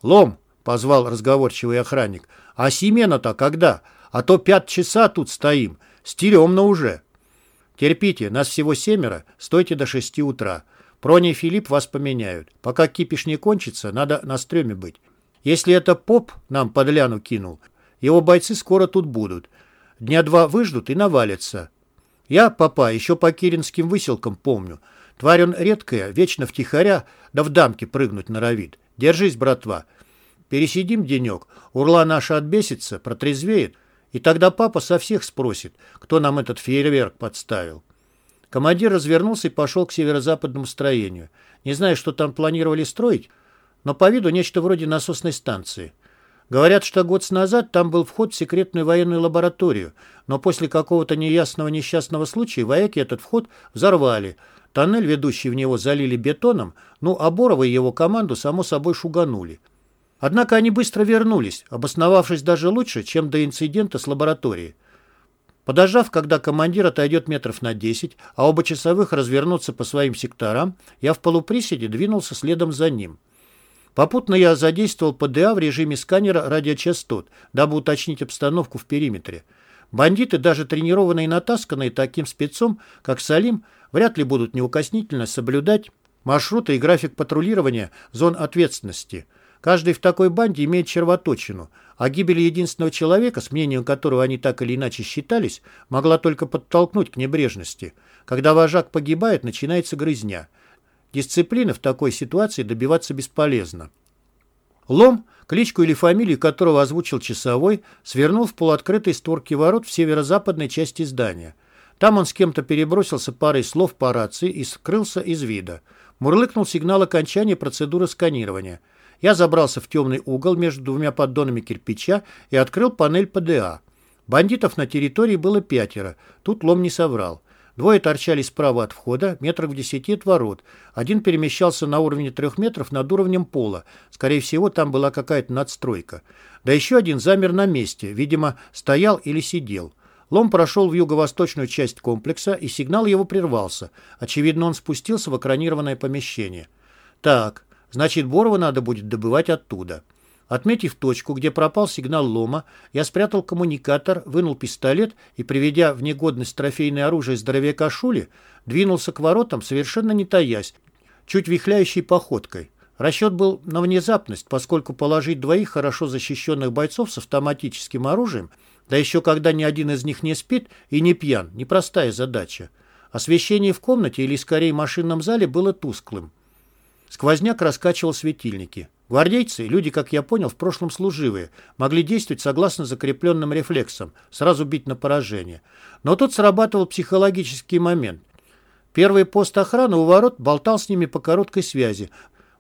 «Лом!» — позвал разговорчивый охранник. «А Семена-то когда? А то пять часа тут стоим. Стеремно уже. Терпите, нас всего семеро, стойте до шести утра. Проня и Филипп вас поменяют. Пока кипиш не кончится, надо на стреме быть. Если это поп нам подляну кинул, его бойцы скоро тут будут. Дня два выждут и навалятся. Я, папа, еще по киринским выселкам помню. Тварь он редкая, вечно втихаря, да в дамке прыгнуть норовит. Держись, братва. Пересидим денек, урла наша отбесится, протрезвеет, и тогда папа со всех спросит, кто нам этот фейерверк подставил. Командир развернулся и пошел к северо-западному строению. Не знаю, что там планировали строить, но по виду нечто вроде насосной станции. Говорят, что год назад там был вход в секретную военную лабораторию, но после какого-то неясного несчастного случая вояки этот вход взорвали. Тоннель, ведущий в него, залили бетоном, ну, а Борова и его команду, само собой, шуганули. Однако они быстро вернулись, обосновавшись даже лучше, чем до инцидента с лабораторией. Подождав, когда командир отойдет метров на 10, а оба часовых развернутся по своим секторам, я в полуприседе двинулся следом за ним. Попутно я задействовал ПДА в режиме сканера радиочастот, дабы уточнить обстановку в периметре. Бандиты, даже тренированные и натасканные таким спецом, как Салим, вряд ли будут неукоснительно соблюдать маршруты и график патрулирования зон ответственности. Каждый в такой банде имеет червоточину, а гибель единственного человека, с мнением которого они так или иначе считались, могла только подтолкнуть к небрежности. Когда вожак погибает, начинается грызня – Дисциплины в такой ситуации добиваться бесполезно. Лом, кличку или фамилию которого озвучил часовой, свернул в полуоткрытой створки ворот в северо-западной части здания. Там он с кем-то перебросился парой слов по рации и скрылся из вида. Мурлыкнул сигнал окончания процедуры сканирования. Я забрался в темный угол между двумя поддонами кирпича и открыл панель ПДА. Бандитов на территории было пятеро. Тут лом не соврал. Двое торчали справа от входа, метрах в десяти от ворот. Один перемещался на уровне трех метров над уровнем пола. Скорее всего, там была какая-то надстройка. Да еще один замер на месте, видимо, стоял или сидел. Лом прошел в юго-восточную часть комплекса, и сигнал его прервался. Очевидно, он спустился в экранированное помещение. Так, значит, Борова надо будет добывать оттуда. Отметив точку, где пропал сигнал лома, я спрятал коммуникатор, вынул пистолет и, приведя в негодность трофейное оружие здоровяка Шули, двинулся к воротам, совершенно не таясь, чуть вихляющей походкой. Расчет был на внезапность, поскольку положить двоих хорошо защищенных бойцов с автоматическим оружием, да еще когда ни один из них не спит и не пьян, непростая задача. Освещение в комнате или, скорее, машинном зале было тусклым. Сквозняк раскачивал светильники. Гвардейцы, люди, как я понял, в прошлом служивые, могли действовать согласно закрепленным рефлексам, сразу бить на поражение. Но тут срабатывал психологический момент. Первый пост охраны у ворот болтал с ними по короткой связи,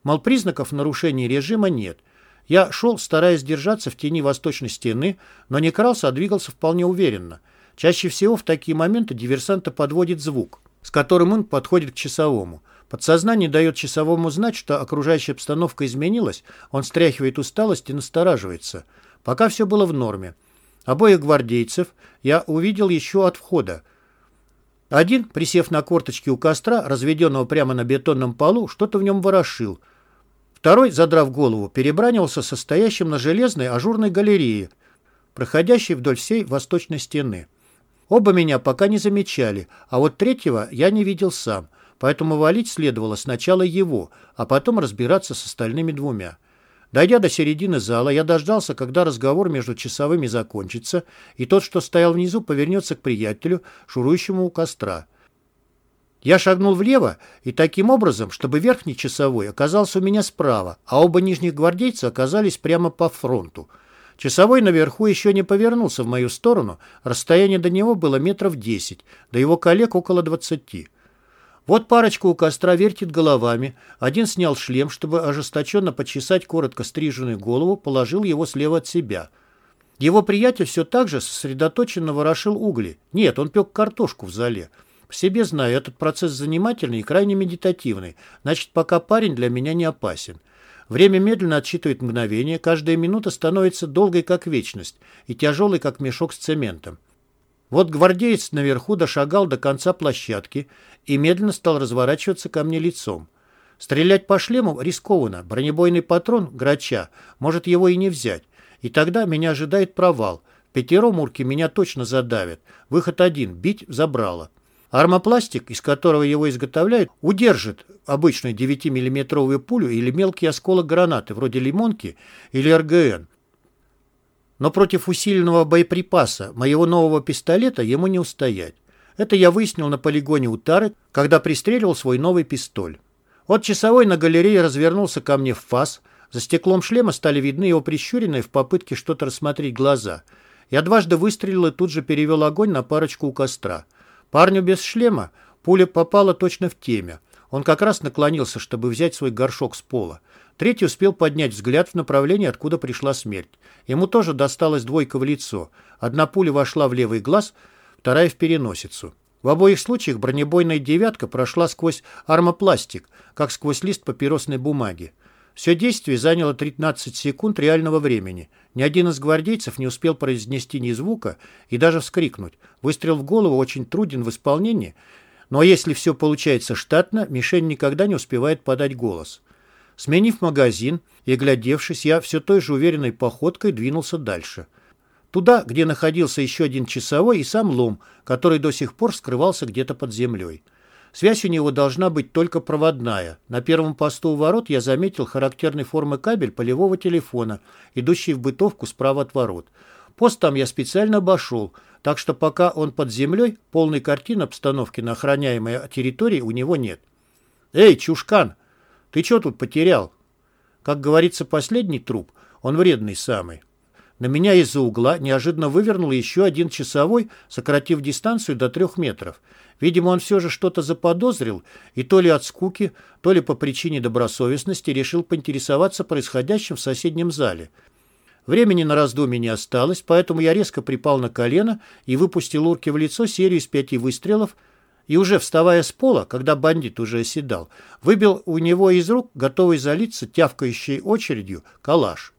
мол, признаков нарушения режима нет. Я шел, стараясь держаться в тени восточной стены, но не крался, а двигался вполне уверенно. Чаще всего в такие моменты диверсанта подводит звук, с которым он подходит к часовому. Подсознание дает часовому знать, что окружающая обстановка изменилась, он стряхивает усталость и настораживается. Пока все было в норме. Обоих гвардейцев я увидел еще от входа. Один, присев на корточки у костра, разведенного прямо на бетонном полу, что-то в нем ворошил. Второй, задрав голову, перебранивался со стоящим на железной ажурной галерее, проходящей вдоль всей восточной стены. Оба меня пока не замечали, а вот третьего я не видел сам — поэтому валить следовало сначала его, а потом разбираться с остальными двумя. Дойдя до середины зала, я дождался, когда разговор между часовыми закончится, и тот, что стоял внизу, повернется к приятелю, шурующему у костра. Я шагнул влево, и таким образом, чтобы верхний часовой оказался у меня справа, а оба нижних гвардейца оказались прямо по фронту. Часовой наверху еще не повернулся в мою сторону, расстояние до него было метров десять, до его коллег около двадцати. Вот парочка у костра вертит головами. Один снял шлем, чтобы ожесточенно почесать коротко стриженную голову, положил его слева от себя. Его приятель все так же сосредоточенно ворошил угли. Нет, он пек картошку в зале. По себе знаю, этот процесс занимательный и крайне медитативный. Значит, пока парень для меня не опасен. Время медленно отсчитывает мгновение, каждая минута становится долгой, как вечность, и тяжелой, как мешок с цементом. Вот гвардеец наверху дошагал до конца площадки и медленно стал разворачиваться ко мне лицом. Стрелять по шлему рискованно, бронебойный патрон, грача, может его и не взять. И тогда меня ожидает провал. Пятером урки меня точно задавят. Выход один – бить забрало. Армопластик, из которого его изготовляют, удержит обычную 9-миллиметровую пулю или мелкий осколок гранаты, вроде лимонки или РГН. Но против усиленного боеприпаса моего нового пистолета ему не устоять. Это я выяснил на полигоне у Тары, когда пристреливал свой новый пистоль. Вот часовой на галерее развернулся ко мне в фас. За стеклом шлема стали видны его прищуренные в попытке что-то рассмотреть глаза. Я дважды выстрелил и тут же перевел огонь на парочку у костра. Парню без шлема пуля попала точно в темя. Он как раз наклонился, чтобы взять свой горшок с пола. Третий успел поднять взгляд в направлении, откуда пришла смерть. Ему тоже досталась двойка в лицо. Одна пуля вошла в левый глаз, вторая в переносицу. В обоих случаях бронебойная девятка прошла сквозь армопластик, как сквозь лист папиросной бумаги. Все действие заняло 13 секунд реального времени. Ни один из гвардейцев не успел произнести ни звука и даже вскрикнуть. Выстрел в голову очень труден в исполнении, но если все получается штатно, мишень никогда не успевает подать голос. Сменив магазин и глядевшись, я все той же уверенной походкой двинулся дальше. Туда, где находился еще один часовой и сам лом, который до сих пор скрывался где-то под землей. Связь у него должна быть только проводная. На первом посту у ворот я заметил характерной формы кабель полевого телефона, идущий в бытовку справа от ворот. Пост там я специально обошел, так что пока он под землей, полной картины обстановки на охраняемой территории у него нет. «Эй, Чушкан, ты что тут потерял?» Как говорится, последний труп, он вредный самый. На меня из-за угла неожиданно вывернул еще один часовой, сократив дистанцию до трех метров. Видимо, он все же что-то заподозрил и то ли от скуки, то ли по причине добросовестности решил поинтересоваться происходящим в соседнем зале. Времени на раздумье не осталось, поэтому я резко припал на колено и выпустил урке в лицо серию из пяти выстрелов, и уже вставая с пола, когда бандит уже оседал, выбил у него из рук, готовый залиться тявкающей очередью, калаш.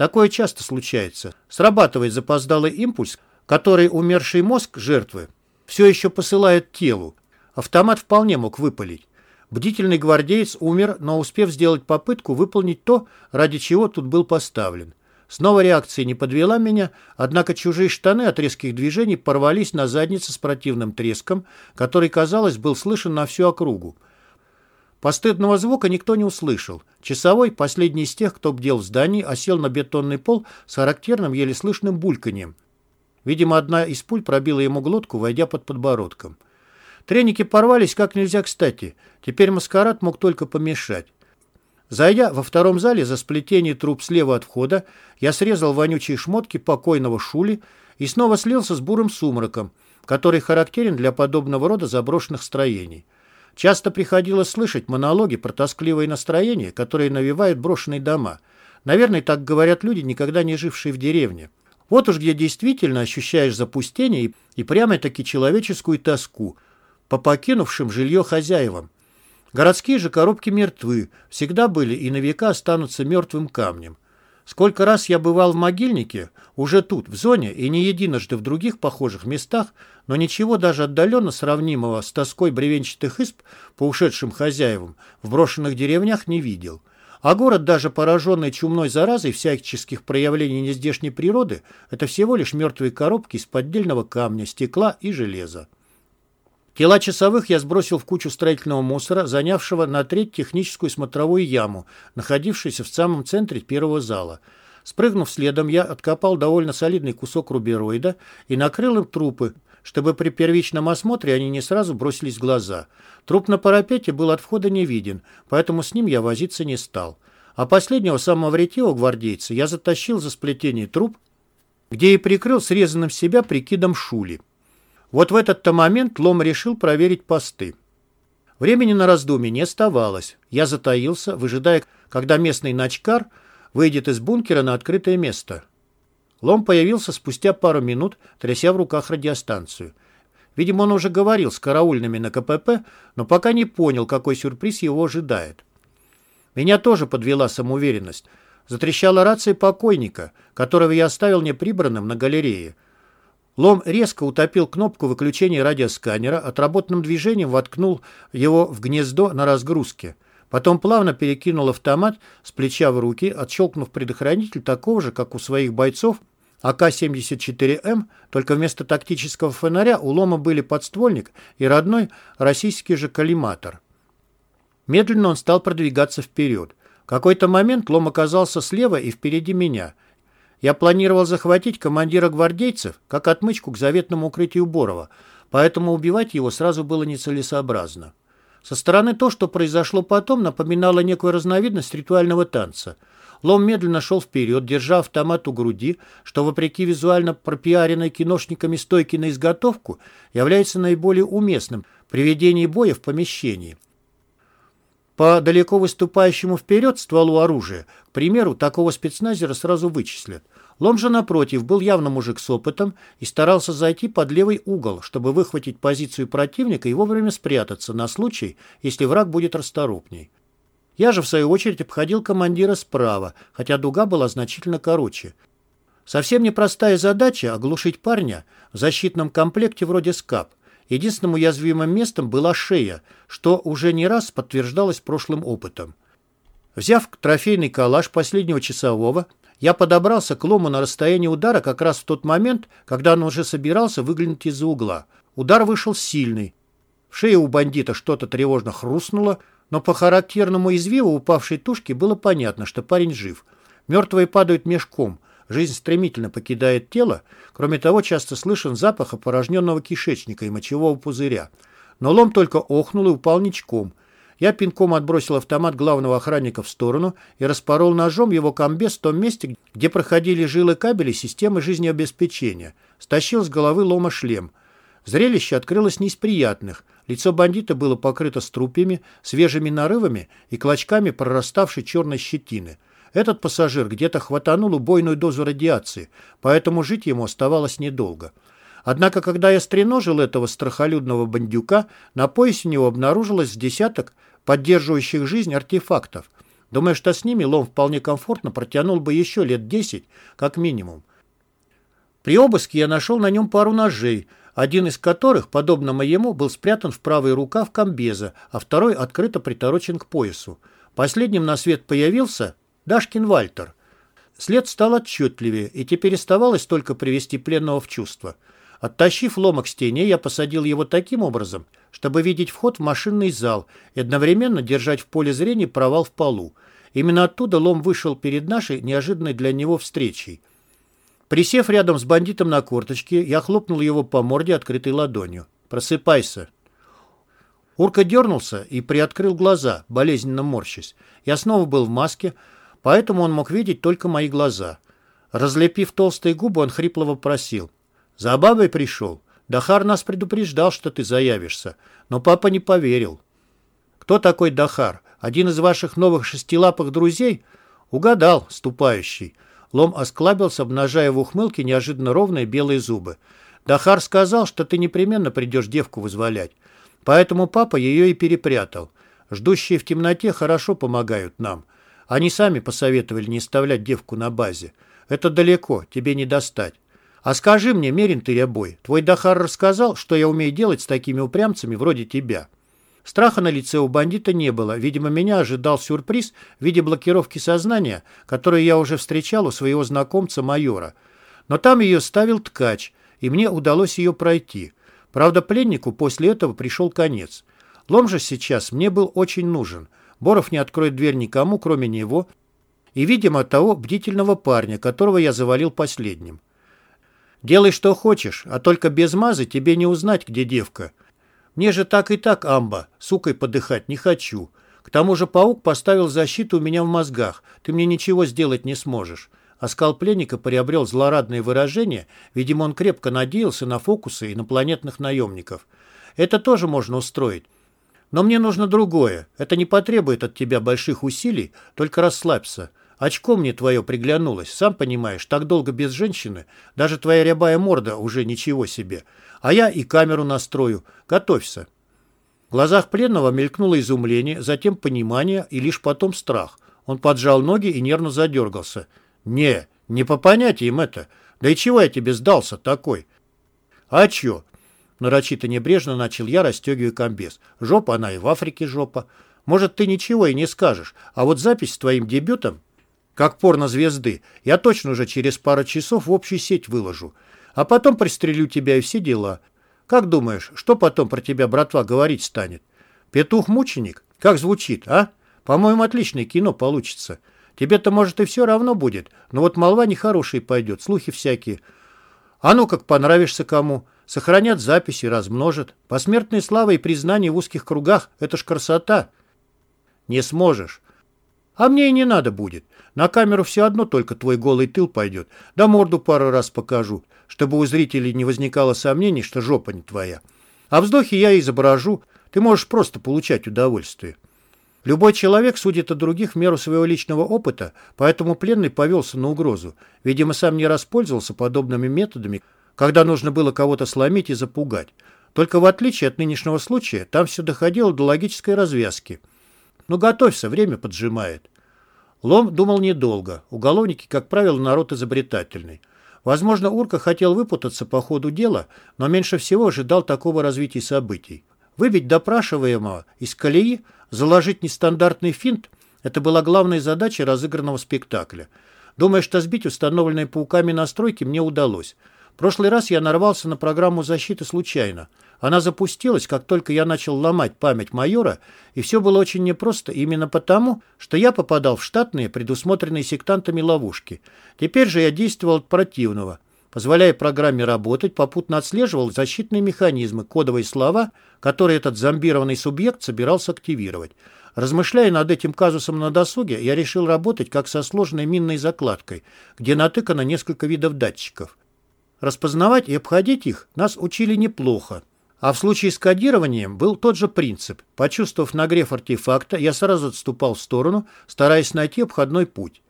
Такое часто случается. Срабатывает запоздалый импульс, который умерший мозг жертвы все еще посылает телу. Автомат вполне мог выпалить. Бдительный гвардеец умер, но успев сделать попытку выполнить то, ради чего тут был поставлен. Снова реакция не подвела меня, однако чужие штаны от резких движений порвались на заднице с противным треском, который, казалось, был слышен на всю округу. Постыдного звука никто не услышал. Часовой, последний из тех, кто бдел в здании, осел на бетонный пол с характерным, еле слышным бульканьем. Видимо, одна из пуль пробила ему глотку, войдя под подбородком. Треники порвались как нельзя кстати. Теперь маскарад мог только помешать. Зайдя во втором зале за сплетение труб слева от входа, я срезал вонючие шмотки покойного Шули и снова слился с бурым сумраком, который характерен для подобного рода заброшенных строений. Часто приходилось слышать монологи про тоскливое настроение, которые навевают брошенные дома. Наверное, так говорят люди, никогда не жившие в деревне. Вот уж где действительно ощущаешь запустение и, прямо-таки человеческую тоску по покинувшим жилье хозяевам. Городские же коробки мертвы, всегда были и на века останутся мертвым камнем. Сколько раз я бывал в могильнике, уже тут, в зоне, и не единожды в других похожих местах, но ничего даже отдаленно сравнимого с тоской бревенчатых исп по ушедшим хозяевам в брошенных деревнях не видел. А город, даже пораженный чумной заразой всяческих проявлений нездешней природы, это всего лишь мертвые коробки из поддельного камня, стекла и железа. Тела часовых я сбросил в кучу строительного мусора, занявшего на треть техническую смотровую яму, находившуюся в самом центре первого зала. Спрыгнув следом, я откопал довольно солидный кусок рубероида и накрыл им трупы, чтобы при первичном осмотре они не сразу бросились в глаза. Труп на парапете был от входа не виден, поэтому с ним я возиться не стал. А последнего самого ретивого гвардейца я затащил за сплетение труп, где и прикрыл срезанным себя прикидом шули. Вот в этот-то момент Лом решил проверить посты. Времени на раздумье не оставалось. Я затаился, выжидая, когда местный начкар выйдет из бункера на открытое место. Лом появился спустя пару минут, тряся в руках радиостанцию. Видимо, он уже говорил с караульными на КПП, но пока не понял, какой сюрприз его ожидает. Меня тоже подвела самоуверенность. Затрещала рация покойника, которого я оставил неприбранным на галерее. Лом резко утопил кнопку выключения радиосканера, отработанным движением воткнул его в гнездо на разгрузке. Потом плавно перекинул автомат с плеча в руки, отщелкнув предохранитель такого же, как у своих бойцов, АК-74М, только вместо тактического фонаря у Лома были подствольник и родной российский же коллиматор. Медленно он стал продвигаться вперед. В какой-то момент Лом оказался слева и впереди меня. Я планировал захватить командира гвардейцев, как отмычку к заветному укрытию Борова, поэтому убивать его сразу было нецелесообразно. Со стороны то, что произошло потом, напоминало некую разновидность ритуального танца. Лом медленно шел вперед, держа автомат у груди, что, вопреки визуально пропиаренной киношниками стойки на изготовку, является наиболее уместным при ведении боя в помещении. По далеко выступающему вперед стволу оружия, к примеру, такого спецназера сразу вычислят. Лом же, напротив, был явно мужик с опытом и старался зайти под левый угол, чтобы выхватить позицию противника и вовремя спрятаться на случай, если враг будет расторопней. Я же, в свою очередь, обходил командира справа, хотя дуга была значительно короче. Совсем непростая задача — оглушить парня в защитном комплекте вроде СКАП. Единственным уязвимым местом была шея, что уже не раз подтверждалось прошлым опытом. Взяв трофейный калаш последнего часового, я подобрался к лому на расстоянии удара как раз в тот момент, когда он уже собирался выглянуть из-за угла. Удар вышел сильный. В шее у бандита что-то тревожно хрустнуло, но по характерному извиву упавшей тушки было понятно, что парень жив. Мертвые падают мешком, жизнь стремительно покидает тело, кроме того, часто слышен запах опорожненного кишечника и мочевого пузыря. Но лом только охнул и упал ничком. Я пинком отбросил автомат главного охранника в сторону и распорол ножом его комбез в том месте, где проходили жилы кабели системы жизнеобеспечения. Стащил с головы лома шлем. Зрелище открылось не из приятных. Лицо бандита было покрыто струпьями, свежими нарывами и клочками прораставшей черной щетины. Этот пассажир где-то хватанул убойную дозу радиации, поэтому жить ему оставалось недолго. Однако, когда я стреножил этого страхолюдного бандюка, на поясе у него обнаружилось десяток поддерживающих жизнь артефактов. Думаю, что с ними лом вполне комфортно протянул бы еще лет 10, как минимум. При обыске я нашел на нем пару ножей, один из которых, подобно моему, был спрятан в правый рукав комбеза, а второй открыто приторочен к поясу. Последним на свет появился Дашкин Вальтер. След стал отчетливее, и теперь оставалось только привести пленного в чувство. Оттащив ломок к стене, я посадил его таким образом, чтобы видеть вход в машинный зал и одновременно держать в поле зрения провал в полу. Именно оттуда лом вышел перед нашей неожиданной для него встречей. Присев рядом с бандитом на корточке, я хлопнул его по морде открытой ладонью. «Просыпайся!» Урка дернулся и приоткрыл глаза, болезненно морщась. Я снова был в маске, поэтому он мог видеть только мои глаза. Разлепив толстые губы, он хрипло вопросил. «За бабой пришел?» Дахар нас предупреждал, что ты заявишься, но папа не поверил. Кто такой Дахар? Один из ваших новых шестилапых друзей? Угадал, ступающий. Лом осклабился, обнажая в ухмылке неожиданно ровные белые зубы. Дахар сказал, что ты непременно придешь девку вызволять. Поэтому папа ее и перепрятал. Ждущие в темноте хорошо помогают нам. Они сами посоветовали не оставлять девку на базе. Это далеко, тебе не достать. А скажи мне, Мерин ты рябой, твой Дахар рассказал, что я умею делать с такими упрямцами вроде тебя?» Страха на лице у бандита не было. Видимо, меня ожидал сюрприз в виде блокировки сознания, которую я уже встречал у своего знакомца-майора. Но там ее ставил ткач, и мне удалось ее пройти. Правда, пленнику после этого пришел конец. Лом же сейчас мне был очень нужен. Боров не откроет дверь никому, кроме него, и, видимо, того бдительного парня, которого я завалил последним. Делай, что хочешь, а только без мазы тебе не узнать, где девка. Мне же так и так, амба, сукой подыхать не хочу. К тому же паук поставил защиту у меня в мозгах. Ты мне ничего сделать не сможешь. Оскал пленника приобрел злорадное выражение. Видимо, он крепко надеялся на фокусы инопланетных наемников. Это тоже можно устроить. Но мне нужно другое. Это не потребует от тебя больших усилий, только расслабься. Очко мне твое приглянулось, сам понимаешь, так долго без женщины, даже твоя рябая морда уже ничего себе. А я и камеру настрою. Готовься». В глазах пленного мелькнуло изумление, затем понимание и лишь потом страх. Он поджал ноги и нервно задергался. «Не, не по понятиям это. Да и чего я тебе сдался такой?» «А чё?» Нарочито небрежно начал я, расстегивая комбез. «Жопа она и в Африке жопа. Может, ты ничего и не скажешь, а вот запись с твоим дебютом как порно-звезды, я точно уже через пару часов в общую сеть выложу. А потом пристрелю тебя и все дела. Как думаешь, что потом про тебя братва говорить станет? Петух-мученик? Как звучит, а? По-моему, отличное кино получится. Тебе-то, может, и все равно будет, но вот молва нехорошей пойдет, слухи всякие. А ну, как понравишься кому. Сохранят записи, размножат. Посмертные славы и признание в узких кругах — это ж красота. Не сможешь. А мне и не надо будет. На камеру все одно только твой голый тыл пойдет. Да морду пару раз покажу, чтобы у зрителей не возникало сомнений, что жопа не твоя. А вздохи я изображу. Ты можешь просто получать удовольствие. Любой человек судит о других в меру своего личного опыта, поэтому пленный повелся на угрозу. Видимо, сам не распользовался подобными методами, когда нужно было кого-то сломить и запугать. Только в отличие от нынешнего случая, там все доходило до логической развязки. Ну, готовься, время поджимает. Лом думал недолго. Уголовники, как правило, народ изобретательный. Возможно, Урка хотел выпутаться по ходу дела, но меньше всего ожидал такого развития событий. Выбить допрашиваемого из колеи, заложить нестандартный финт – это была главная задача разыгранного спектакля. Думаю, что сбить установленные пауками настройки мне удалось. В прошлый раз я нарвался на программу защиты случайно. Она запустилась, как только я начал ломать память майора, и все было очень непросто именно потому, что я попадал в штатные, предусмотренные сектантами ловушки. Теперь же я действовал от противного – позволяя программе работать, попутно отслеживал защитные механизмы, кодовые слова, которые этот зомбированный субъект собирался активировать. Размышляя над этим казусом на досуге, я решил работать как со сложной минной закладкой, где натыкано несколько видов датчиков. Распознавать и обходить их нас учили неплохо. А в случае с кодированием был тот же принцип. Почувствовав нагрев артефакта, я сразу отступал в сторону, стараясь найти обходной путь.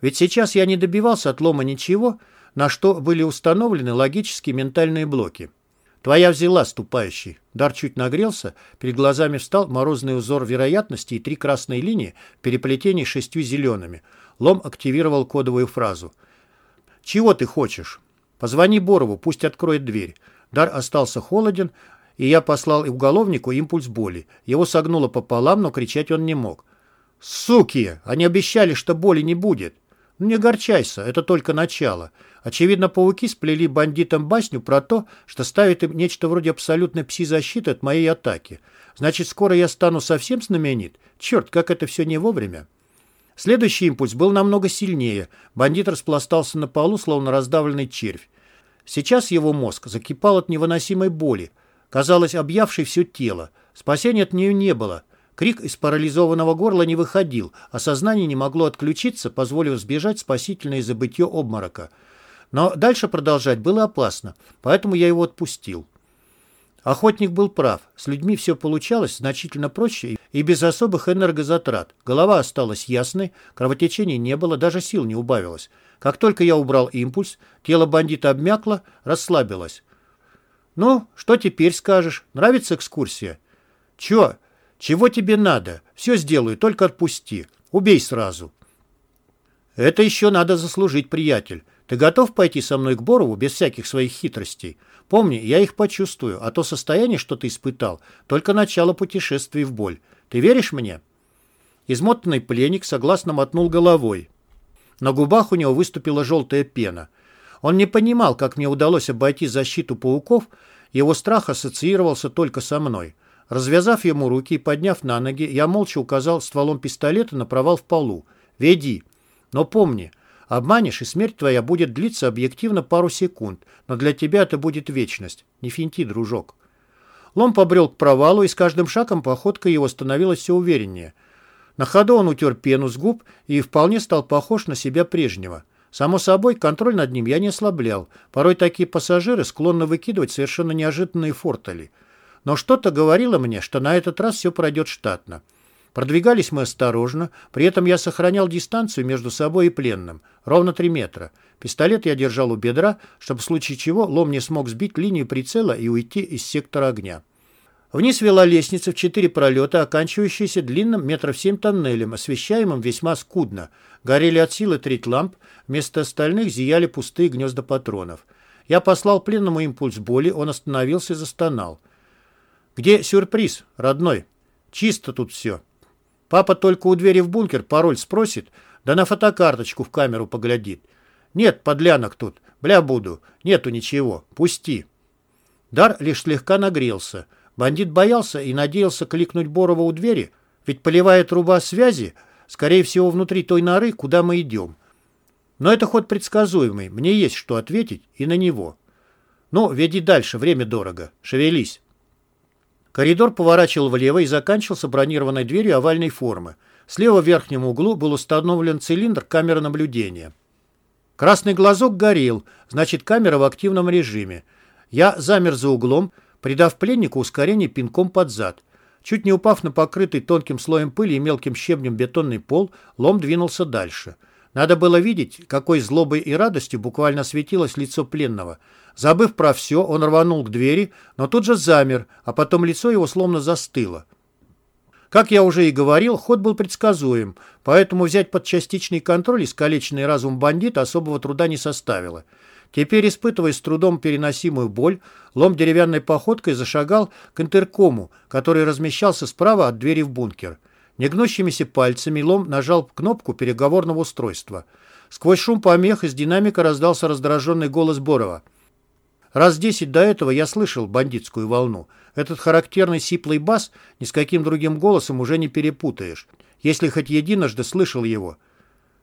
Ведь сейчас я не добивался отлома ничего, на что были установлены логические ментальные блоки. «Твоя взяла, ступающий». Дар чуть нагрелся, перед глазами встал морозный узор вероятности и три красные линии в переплетении шестью зелеными. Лом активировал кодовую фразу. «Чего ты хочешь?» «Позвони Борову, пусть откроет дверь». Дар остался холоден, и я послал уголовнику импульс боли. Его согнуло пополам, но кричать он не мог. «Суки! Они обещали, что боли не будет!» «Ну не горчайся, это только начало. Очевидно, пауки сплели бандитам басню про то, что ставит им нечто вроде абсолютной пси-защиты от моей атаки. Значит, скоро я стану совсем знаменит? Черт, как это все не вовремя. Следующий импульс был намного сильнее. Бандит распластался на полу, словно раздавленный червь. Сейчас его мозг закипал от невыносимой боли, казалось, объявшей все тело. Спасения от нее не было. Крик из парализованного горла не выходил, а сознание не могло отключиться, позволив сбежать спасительное забытье обморока. Но дальше продолжать было опасно, поэтому я его отпустил. Охотник был прав. С людьми все получалось значительно проще и без особых энергозатрат. Голова осталась ясной, кровотечения не было, даже сил не убавилось. Как только я убрал импульс, тело бандита обмякло, расслабилось. «Ну, что теперь скажешь? Нравится экскурсия?» «Чё? Чего тебе надо? Все сделаю, только отпусти. Убей сразу». «Это еще надо заслужить, приятель. Ты готов пойти со мной к Борову без всяких своих хитростей? Помни, я их почувствую, а то состояние, что ты испытал, только начало путешествий в боль. Ты веришь мне?» Измотанный пленник согласно мотнул головой. На губах у него выступила желтая пена. Он не понимал, как мне удалось обойти защиту пауков, его страх ассоциировался только со мной. Развязав ему руки и подняв на ноги, я молча указал стволом пистолета на провал в полу. «Веди. Но помни, Обманешь, и смерть твоя будет длиться объективно пару секунд, но для тебя это будет вечность. Не финти, дружок. Лом побрел к провалу, и с каждым шагом походка его становилась все увереннее. На ходу он утер пену с губ и вполне стал похож на себя прежнего. Само собой, контроль над ним я не ослаблял. Порой такие пассажиры склонны выкидывать совершенно неожиданные фортали. Но что-то говорило мне, что на этот раз все пройдет штатно. Продвигались мы осторожно, при этом я сохранял дистанцию между собой и пленным, ровно 3 метра. Пистолет я держал у бедра, чтобы в случае чего лом не смог сбить линию прицела и уйти из сектора огня. Вниз вела лестница в четыре пролета, оканчивающаяся длинным метров семь тоннелем, освещаемым весьма скудно. Горели от силы треть ламп, вместо остальных зияли пустые гнезда патронов. Я послал пленному импульс боли, он остановился и застонал. «Где сюрприз, родной? Чисто тут все». Папа только у двери в бункер пароль спросит, Да на фотокарточку в камеру поглядит. Нет, подлянок тут. Бля буду. Нету ничего. Пусти. Дар лишь слегка нагрелся. Бандит боялся и надеялся кликнуть Борова у двери, ведь полевая труба связи, скорее всего, внутри той норы, куда мы идем. Но это ход предсказуемый, мне есть что ответить и на него. Ну, веди дальше, время дорого. Шевелись. Коридор поворачивал влево и заканчивался бронированной дверью овальной формы. Слева в верхнем углу был установлен цилиндр камеры наблюдения. Красный глазок горел, значит, камера в активном режиме. Я замер за углом, придав пленнику ускорение пинком под зад. Чуть не упав на покрытый тонким слоем пыли и мелким щебнем бетонный пол, лом двинулся дальше. Надо было видеть, какой злобой и радостью буквально светилось лицо пленного. Забыв про все, он рванул к двери, но тут же замер, а потом лицо его словно застыло. Как я уже и говорил, ход был предсказуем, поэтому взять под частичный контроль искалеченный разум бандита особого труда не составило. Теперь, испытывая с трудом переносимую боль, лом деревянной походкой зашагал к интеркому, который размещался справа от двери в бункер. Негнущимися пальцами лом нажал кнопку переговорного устройства. Сквозь шум помех из динамика раздался раздраженный голос Борова. Раз десять до этого я слышал бандитскую волну. Этот характерный сиплый бас ни с каким другим голосом уже не перепутаешь, если хоть единожды слышал его.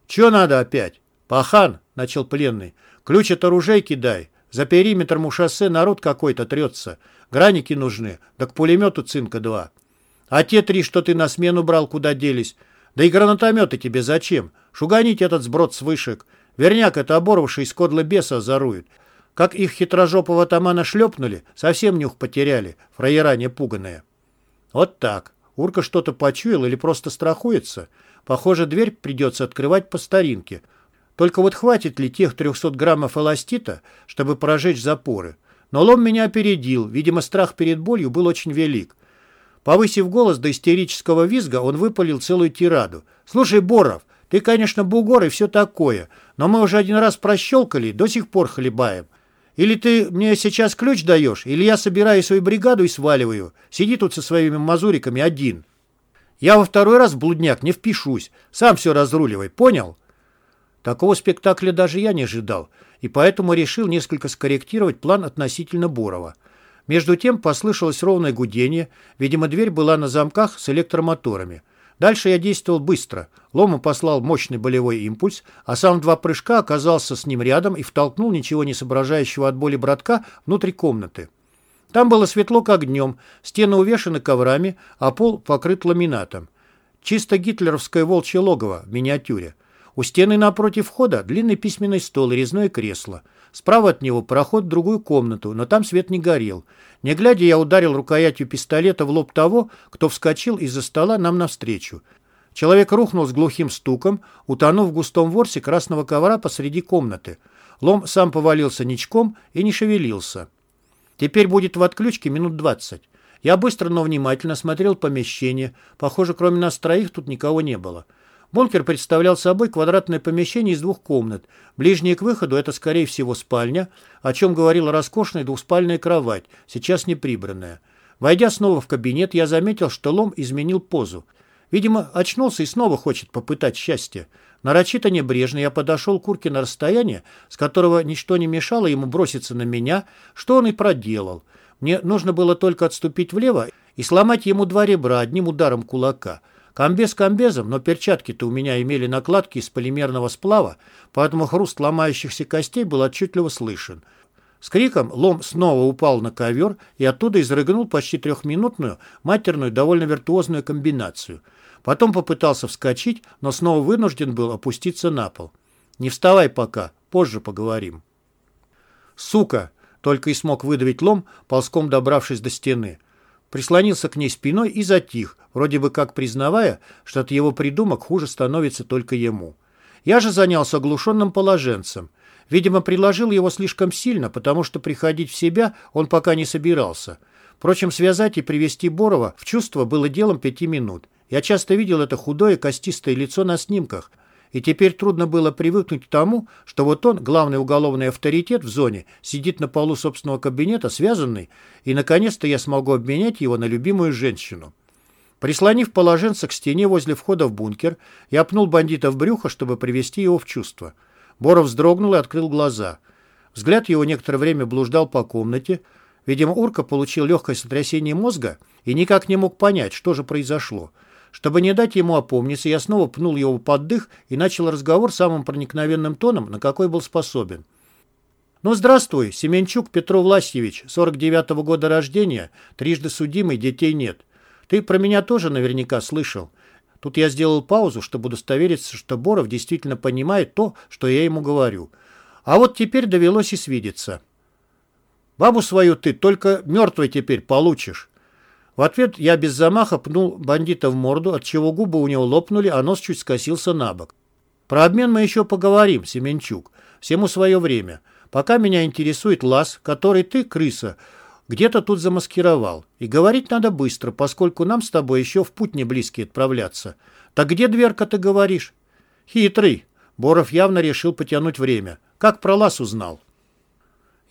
«Чё надо опять?» «Пахан», — начал пленный, — «ключ от оружейки дай. За периметром у шоссе народ какой-то трется. Граники нужны, да к пулемету цинка-2. А те три, что ты на смену брал, куда делись? Да и гранатометы тебе зачем? Шуганить этот сброд с вышек. Верняк это оборвавший из кодла беса зарует. Как их хитрожопого тамана шлепнули, совсем нюх потеряли, фраера непуганные. Вот так. Урка что-то почуял или просто страхуется? Похоже, дверь придется открывать по старинке. Только вот хватит ли тех 300 граммов эластита, чтобы прожечь запоры? Но лом меня опередил. Видимо, страх перед болью был очень велик. Повысив голос до истерического визга, он выпалил целую тираду. «Слушай, Боров, ты, конечно, бугор и все такое, но мы уже один раз прощелкали, до сих пор хлебаем. Или ты мне сейчас ключ даешь, или я собираю свою бригаду и сваливаю. Сиди тут со своими мазуриками один. Я во второй раз блудняк не впишусь. Сам все разруливай, понял?» Такого спектакля даже я не ожидал, и поэтому решил несколько скорректировать план относительно Борова. Между тем послышалось ровное гудение, видимо, дверь была на замках с электромоторами. Дальше я действовал быстро. Лома послал мощный болевой импульс, а сам два прыжка оказался с ним рядом и втолкнул ничего не соображающего от боли братка внутрь комнаты. Там было светло, как днем, стены увешаны коврами, а пол покрыт ламинатом. Чисто гитлеровское волчье логово в миниатюре. У стены напротив входа длинный письменный стол и резное кресло. Справа от него проход в другую комнату, но там свет не горел. Не глядя, я ударил рукоятью пистолета в лоб того, кто вскочил из-за стола нам навстречу. Человек рухнул с глухим стуком, утонув в густом ворсе красного ковра посреди комнаты. Лом сам повалился ничком и не шевелился. Теперь будет в отключке минут двадцать. Я быстро, но внимательно смотрел помещение. Похоже, кроме нас троих тут никого не было. Бункер представлял собой квадратное помещение из двух комнат. Ближняя к выходу – это, скорее всего, спальня, о чем говорила роскошная двухспальная кровать, сейчас не прибранная. Войдя снова в кабинет, я заметил, что Лом изменил позу. Видимо, очнулся и снова хочет попытать счастье. Нарочито небрежно я подошел к Урке на расстояние, с которого ничто не мешало ему броситься на меня, что он и проделал. Мне нужно было только отступить влево и сломать ему два ребра одним ударом кулака – Комбез комбезом, но перчатки-то у меня имели накладки из полимерного сплава, поэтому хруст ломающихся костей был отчетливо слышен. С криком лом снова упал на ковер и оттуда изрыгнул почти трехминутную, матерную, довольно виртуозную комбинацию. Потом попытался вскочить, но снова вынужден был опуститься на пол. «Не вставай пока, позже поговорим». «Сука!» — только и смог выдавить лом, ползком добравшись до стены прислонился к ней спиной и затих, вроде бы как признавая, что от его придумок хуже становится только ему. Я же занялся оглушенным положенцем. Видимо, приложил его слишком сильно, потому что приходить в себя он пока не собирался. Впрочем, связать и привести Борова в чувство было делом пяти минут. Я часто видел это худое костистое лицо на снимках – и теперь трудно было привыкнуть к тому, что вот он, главный уголовный авторитет в зоне, сидит на полу собственного кабинета, связанный, и, наконец-то, я смогу обменять его на любимую женщину. Прислонив положенца к стене возле входа в бункер, я пнул бандита в брюхо, чтобы привести его в чувство. Боров вздрогнул и открыл глаза. Взгляд его некоторое время блуждал по комнате. Видимо, Урка получил легкое сотрясение мозга и никак не мог понять, что же произошло. Чтобы не дать ему опомниться, я снова пнул его под дых и начал разговор самым проникновенным тоном, на какой был способен. «Ну, здравствуй, Семенчук Петро Власьевич, 49-го года рождения, трижды судимый, детей нет. Ты про меня тоже наверняка слышал. Тут я сделал паузу, чтобы удостовериться, что Боров действительно понимает то, что я ему говорю. А вот теперь довелось и свидеться. Бабу свою ты только мертвой теперь получишь. В ответ я без замаха пнул бандита в морду, отчего губы у него лопнули, а нос чуть скосился на бок. Про обмен мы еще поговорим, Семенчук. Всему свое время. Пока меня интересует лаз, который ты, крыса, где-то тут замаскировал. И говорить надо быстро, поскольку нам с тобой еще в путь не близкий отправляться. Так где дверка ты говоришь? Хитрый. Боров явно решил потянуть время. Как про лаз узнал?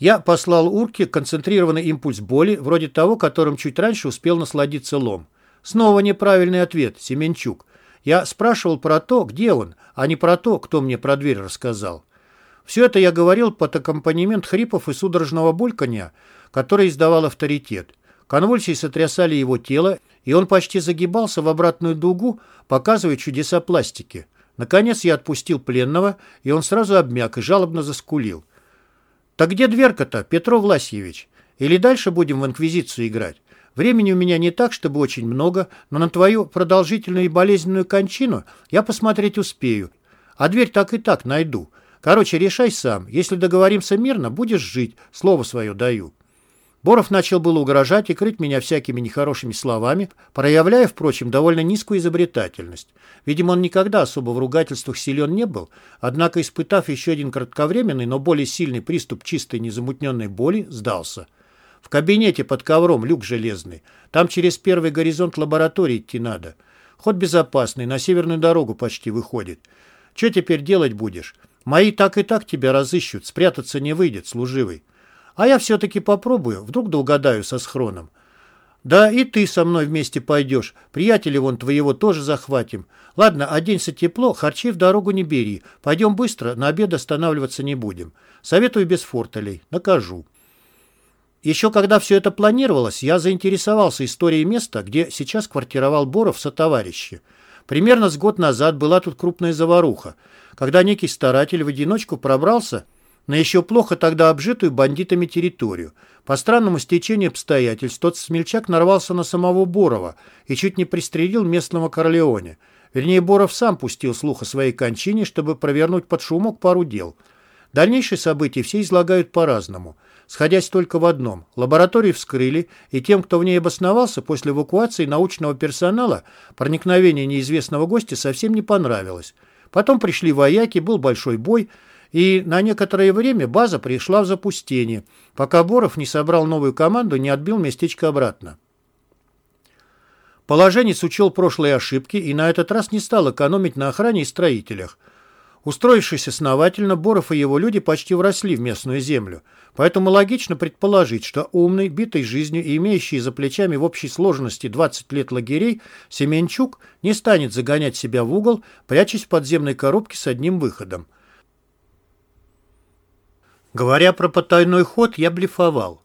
Я послал Урке концентрированный импульс боли, вроде того, которым чуть раньше успел насладиться лом. Снова неправильный ответ, Семенчук. Я спрашивал про то, где он, а не про то, кто мне про дверь рассказал. Все это я говорил под аккомпанемент хрипов и судорожного бульканья, который издавал авторитет. Конвульсии сотрясали его тело, и он почти загибался в обратную дугу, показывая чудеса пластики. Наконец я отпустил пленного, и он сразу обмяк и жалобно заскулил. «Так где дверка-то, Петро Власьевич? Или дальше будем в инквизицию играть? Времени у меня не так, чтобы очень много, но на твою продолжительную и болезненную кончину я посмотреть успею. А дверь так и так найду. Короче, решай сам. Если договоримся мирно, будешь жить. Слово свое даю». Боров начал было угрожать и крыть меня всякими нехорошими словами, проявляя, впрочем, довольно низкую изобретательность. Видимо, он никогда особо в ругательствах силен не был, однако, испытав еще один кратковременный, но более сильный приступ чистой незамутненной боли, сдался. В кабинете под ковром люк железный. Там через первый горизонт лаборатории идти надо. Ход безопасный, на северную дорогу почти выходит. Что теперь делать будешь? Мои так и так тебя разыщут, спрятаться не выйдет, служивый. А я все-таки попробую, вдруг да со схроном. Да и ты со мной вместе пойдешь. Приятеля вон твоего тоже захватим. Ладно, оденься тепло, харчи в дорогу не бери. Пойдем быстро, на обед останавливаться не будем. Советую без фортелей. Накажу. Еще когда все это планировалось, я заинтересовался историей места, где сейчас квартировал Боров со товарищи. Примерно с год назад была тут крупная заваруха, когда некий старатель в одиночку пробрался на еще плохо тогда обжитую бандитами территорию. По странному стечению обстоятельств тот смельчак нарвался на самого Борова и чуть не пристрелил местного Корлеоне. Вернее, Боров сам пустил слух о своей кончине, чтобы провернуть под шумок пару дел. Дальнейшие события все излагают по-разному, сходясь только в одном. Лабораторию вскрыли, и тем, кто в ней обосновался, после эвакуации научного персонала проникновение неизвестного гостя совсем не понравилось. Потом пришли вояки, был большой бой, и на некоторое время база пришла в запустение, пока Боров не собрал новую команду не отбил местечко обратно. Положенец учел прошлые ошибки и на этот раз не стал экономить на охране и строителях. Устроившись основательно, Боров и его люди почти вросли в местную землю, поэтому логично предположить, что умный, битый жизнью и имеющий за плечами в общей сложности 20 лет лагерей, Семенчук не станет загонять себя в угол, прячась в подземной коробке с одним выходом. Говоря про потайной ход, я блефовал.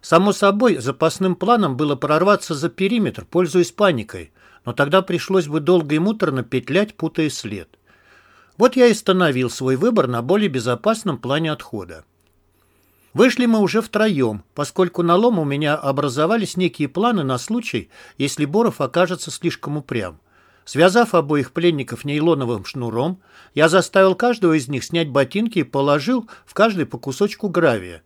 Само собой, запасным планом было прорваться за периметр, пользуясь паникой, но тогда пришлось бы долго и муторно петлять, путая след. Вот я и становил свой выбор на более безопасном плане отхода. Вышли мы уже втроем, поскольку на лом у меня образовались некие планы на случай, если Боров окажется слишком упрям. Связав обоих пленников нейлоновым шнуром, я заставил каждого из них снять ботинки и положил в каждый по кусочку гравия.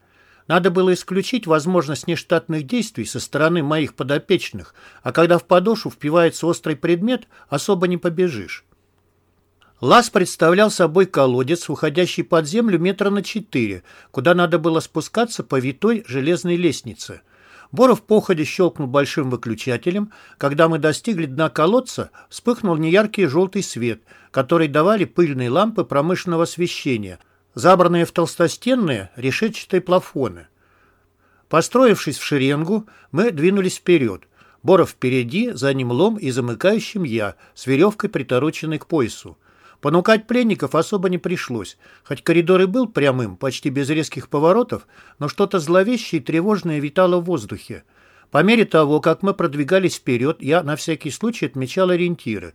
Надо было исключить возможность нештатных действий со стороны моих подопечных, а когда в подошву впивается острый предмет, особо не побежишь. Лаз представлял собой колодец, уходящий под землю метра на четыре, куда надо было спускаться по витой железной лестнице – Боров походе щелкнул большим выключателем. Когда мы достигли дна колодца, вспыхнул неяркий желтый свет, который давали пыльные лампы промышленного освещения, забранные в толстостенные решетчатые плафоны. Построившись в шеренгу, мы двинулись вперед. Боров впереди, за ним лом и замыкающим я, с веревкой, притороченной к поясу. Понукать пленников особо не пришлось, хоть коридор и был прямым, почти без резких поворотов, но что-то зловещее и тревожное витало в воздухе. По мере того, как мы продвигались вперед, я на всякий случай отмечал ориентиры.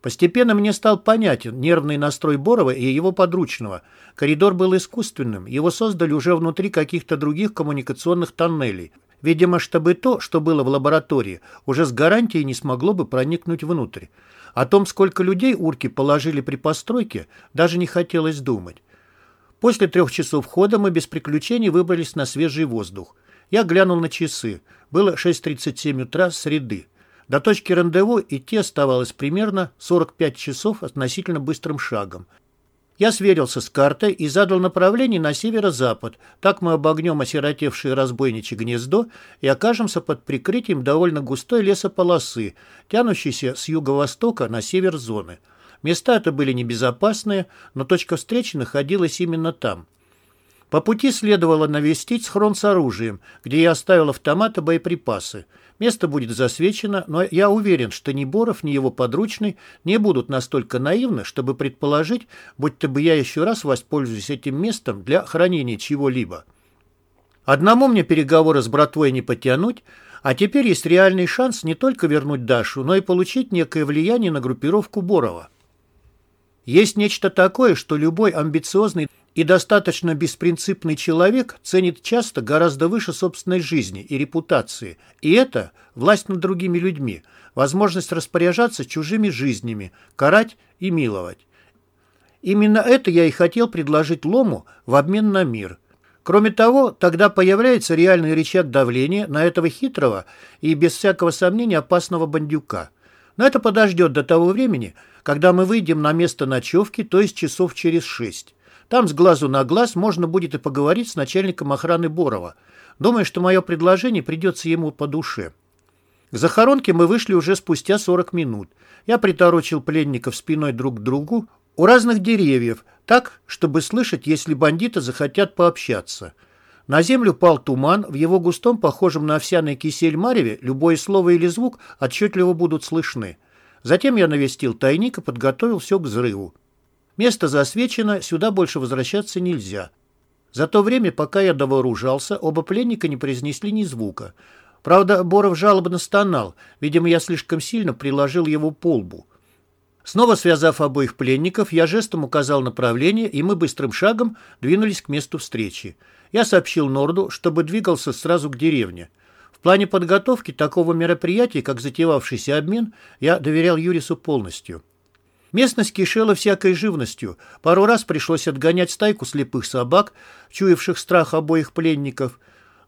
Постепенно мне стал понятен нервный настрой Борова и его подручного. Коридор был искусственным, его создали уже внутри каких-то других коммуникационных тоннелей. Видимо, чтобы то, что было в лаборатории, уже с гарантией не смогло бы проникнуть внутрь. О том, сколько людей урки положили при постройке, даже не хотелось думать. После трех часов хода мы без приключений выбрались на свежий воздух. Я глянул на часы. Было 6.37 утра среды. До точки рандеву идти оставалось примерно 45 часов относительно быстрым шагом. Я сверился с картой и задал направление на северо-запад. Так мы обогнем осиротевшее разбойничье гнездо и окажемся под прикрытием довольно густой лесополосы, тянущейся с юго-востока на север зоны. Места это были небезопасные, но точка встречи находилась именно там. По пути следовало навестить схрон с оружием, где я оставил автомат и боеприпасы. Место будет засвечено, но я уверен, что ни Боров, ни его подручный не будут настолько наивны, чтобы предположить, будто бы я еще раз воспользуюсь этим местом для хранения чего-либо. Одному мне переговоры с братвой не потянуть, а теперь есть реальный шанс не только вернуть Дашу, но и получить некое влияние на группировку Борова. Есть нечто такое, что любой амбициозный и достаточно беспринципный человек ценит часто гораздо выше собственной жизни и репутации. И это власть над другими людьми, возможность распоряжаться чужими жизнями, карать и миловать. Именно это я и хотел предложить Лому в обмен на мир. Кроме того, тогда появляется реальный рычаг давления на этого хитрого и, без всякого сомнения, опасного бандюка. Но это подождет до того времени, когда мы выйдем на место ночевки, то есть часов через шесть. Там с глазу на глаз можно будет и поговорить с начальником охраны Борова. Думаю, что мое предложение придется ему по душе. К захоронке мы вышли уже спустя 40 минут. Я приторочил пленников спиной друг к другу у разных деревьев, так, чтобы слышать, если бандиты захотят пообщаться. На землю пал туман, в его густом, похожем на овсяный кисель мареве, любое слово или звук отчетливо будут слышны. Затем я навестил тайник и подготовил все к взрыву. Место засвечено, сюда больше возвращаться нельзя. За то время, пока я довооружался, оба пленника не произнесли ни звука. Правда, Боров жалобно стонал. Видимо, я слишком сильно приложил его по лбу. Снова связав обоих пленников, я жестом указал направление, и мы быстрым шагом двинулись к месту встречи. Я сообщил Норду, чтобы двигался сразу к деревне. В плане подготовки такого мероприятия, как затевавшийся обмен, я доверял Юрису полностью. Местность кишела всякой живностью. Пару раз пришлось отгонять стайку слепых собак, чуявших страх обоих пленников.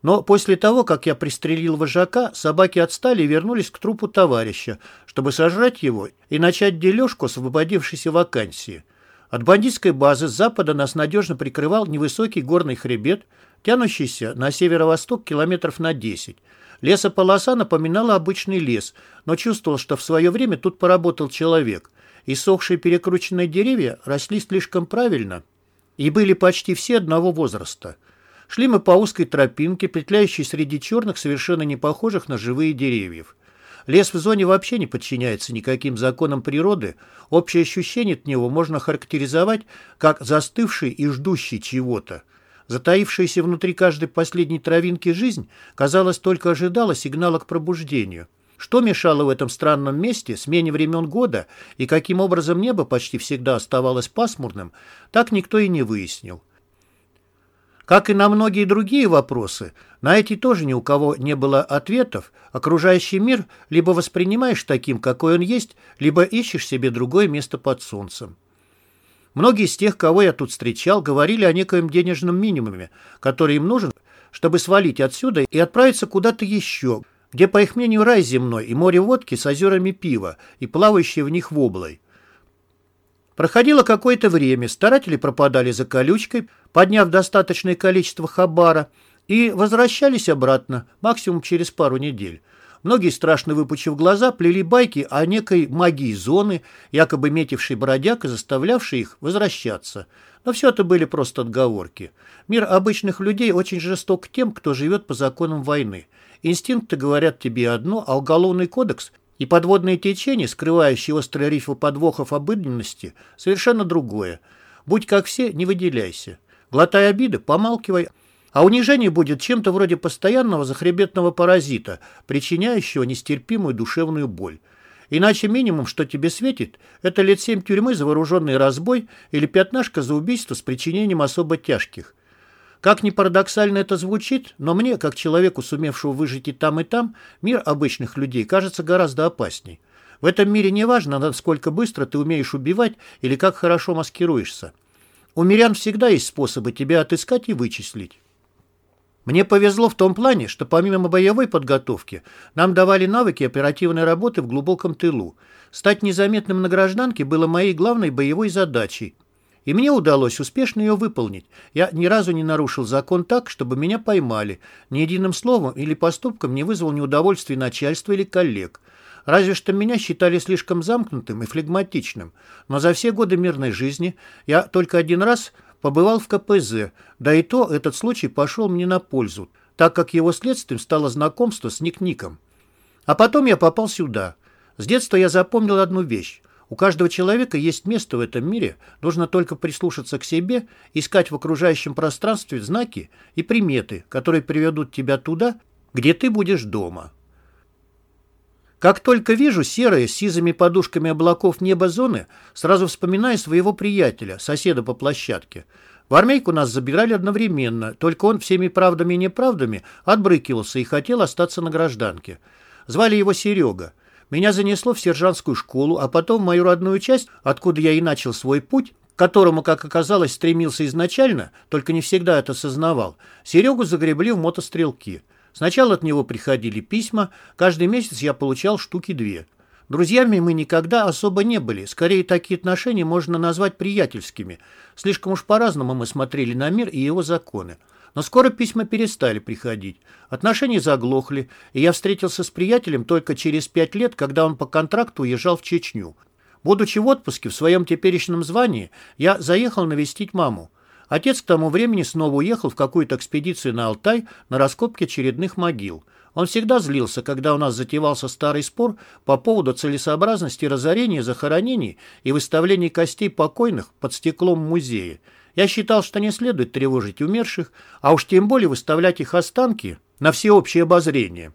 Но после того, как я пристрелил вожака, собаки отстали и вернулись к трупу товарища, чтобы сожрать его и начать дележку освободившейся вакансии. От бандитской базы с запада нас надежно прикрывал невысокий горный хребет, тянущийся на северо-восток километров на 10. Лесополоса напоминала обычный лес, но чувствовал, что в свое время тут поработал человек – Иссохшие перекрученные деревья росли слишком правильно и были почти все одного возраста. Шли мы по узкой тропинке, петляющей среди черных, совершенно не похожих на живые деревьев. Лес в зоне вообще не подчиняется никаким законам природы. Общее ощущение от него можно характеризовать как застывший и ждущий чего-то. Затаившаяся внутри каждой последней травинки жизнь, казалось, только ожидала сигнала к пробуждению. Что мешало в этом странном месте смене времен года и каким образом небо почти всегда оставалось пасмурным, так никто и не выяснил. Как и на многие другие вопросы, на эти тоже ни у кого не было ответов. Окружающий мир либо воспринимаешь таким, какой он есть, либо ищешь себе другое место под солнцем. Многие из тех, кого я тут встречал, говорили о некоем денежном минимуме, который им нужен, чтобы свалить отсюда и отправиться куда-то еще, где, по их мнению, рай земной и море водки с озерами пива и плавающие в них воблой. Проходило какое-то время, старатели пропадали за колючкой, подняв достаточное количество хабара, и возвращались обратно, максимум через пару недель. Многие, страшно выпучив глаза, плели байки о некой магии зоны, якобы метившей бродяг и заставлявшей их возвращаться. Но все это были просто отговорки. Мир обычных людей очень жесток к тем, кто живет по законам войны. Инстинкты говорят тебе одно, а уголовный кодекс и подводные течения, скрывающие острые рифы подвохов обыденности, совершенно другое. Будь как все, не выделяйся. Глотай обиды, помалкивай, а унижение будет чем-то вроде постоянного захребетного паразита, причиняющего нестерпимую душевную боль. Иначе минимум, что тебе светит, это лет семь тюрьмы за вооруженный разбой или пятнашка за убийство с причинением особо тяжких. Как ни парадоксально это звучит, но мне, как человеку, сумевшему выжить и там, и там, мир обычных людей кажется гораздо опасней. В этом мире не важно, насколько быстро ты умеешь убивать или как хорошо маскируешься. У мирян всегда есть способы тебя отыскать и вычислить. Мне повезло в том плане, что помимо боевой подготовки нам давали навыки оперативной работы в глубоком тылу. Стать незаметным на гражданке было моей главной боевой задачей. И мне удалось успешно ее выполнить. Я ни разу не нарушил закон так, чтобы меня поймали. Ни единым словом или поступком не вызвал неудовольствия начальства или коллег. Разве что меня считали слишком замкнутым и флегматичным. Но за все годы мирной жизни я только один раз побывал в КПЗ, да и то этот случай пошел мне на пользу, так как его следствием стало знакомство с Ник-Ником. А потом я попал сюда. С детства я запомнил одну вещь. У каждого человека есть место в этом мире, нужно только прислушаться к себе, искать в окружающем пространстве знаки и приметы, которые приведут тебя туда, где ты будешь дома. Как только вижу серые с сизыми подушками облаков неба зоны, сразу вспоминаю своего приятеля, соседа по площадке. В армейку нас забирали одновременно, только он всеми правдами и неправдами отбрыкивался и хотел остаться на гражданке. Звали его Серега. Меня занесло в сержантскую школу, а потом в мою родную часть, откуда я и начал свой путь, к которому, как оказалось, стремился изначально, только не всегда это сознавал, Серегу загребли в мотострелки. Сначала от него приходили письма, каждый месяц я получал штуки две. Друзьями мы никогда особо не были, скорее такие отношения можно назвать приятельскими. Слишком уж по-разному мы смотрели на мир и его законы. Но скоро письма перестали приходить. Отношения заглохли, и я встретился с приятелем только через пять лет, когда он по контракту уезжал в Чечню. Будучи в отпуске в своем теперешнем звании, я заехал навестить маму. Отец к тому времени снова уехал в какую-то экспедицию на Алтай на раскопке очередных могил. Он всегда злился, когда у нас затевался старый спор по поводу целесообразности разорения захоронений и выставления костей покойных под стеклом музея. Я считал, что не следует тревожить умерших, а уж тем более выставлять их останки на всеобщее обозрение.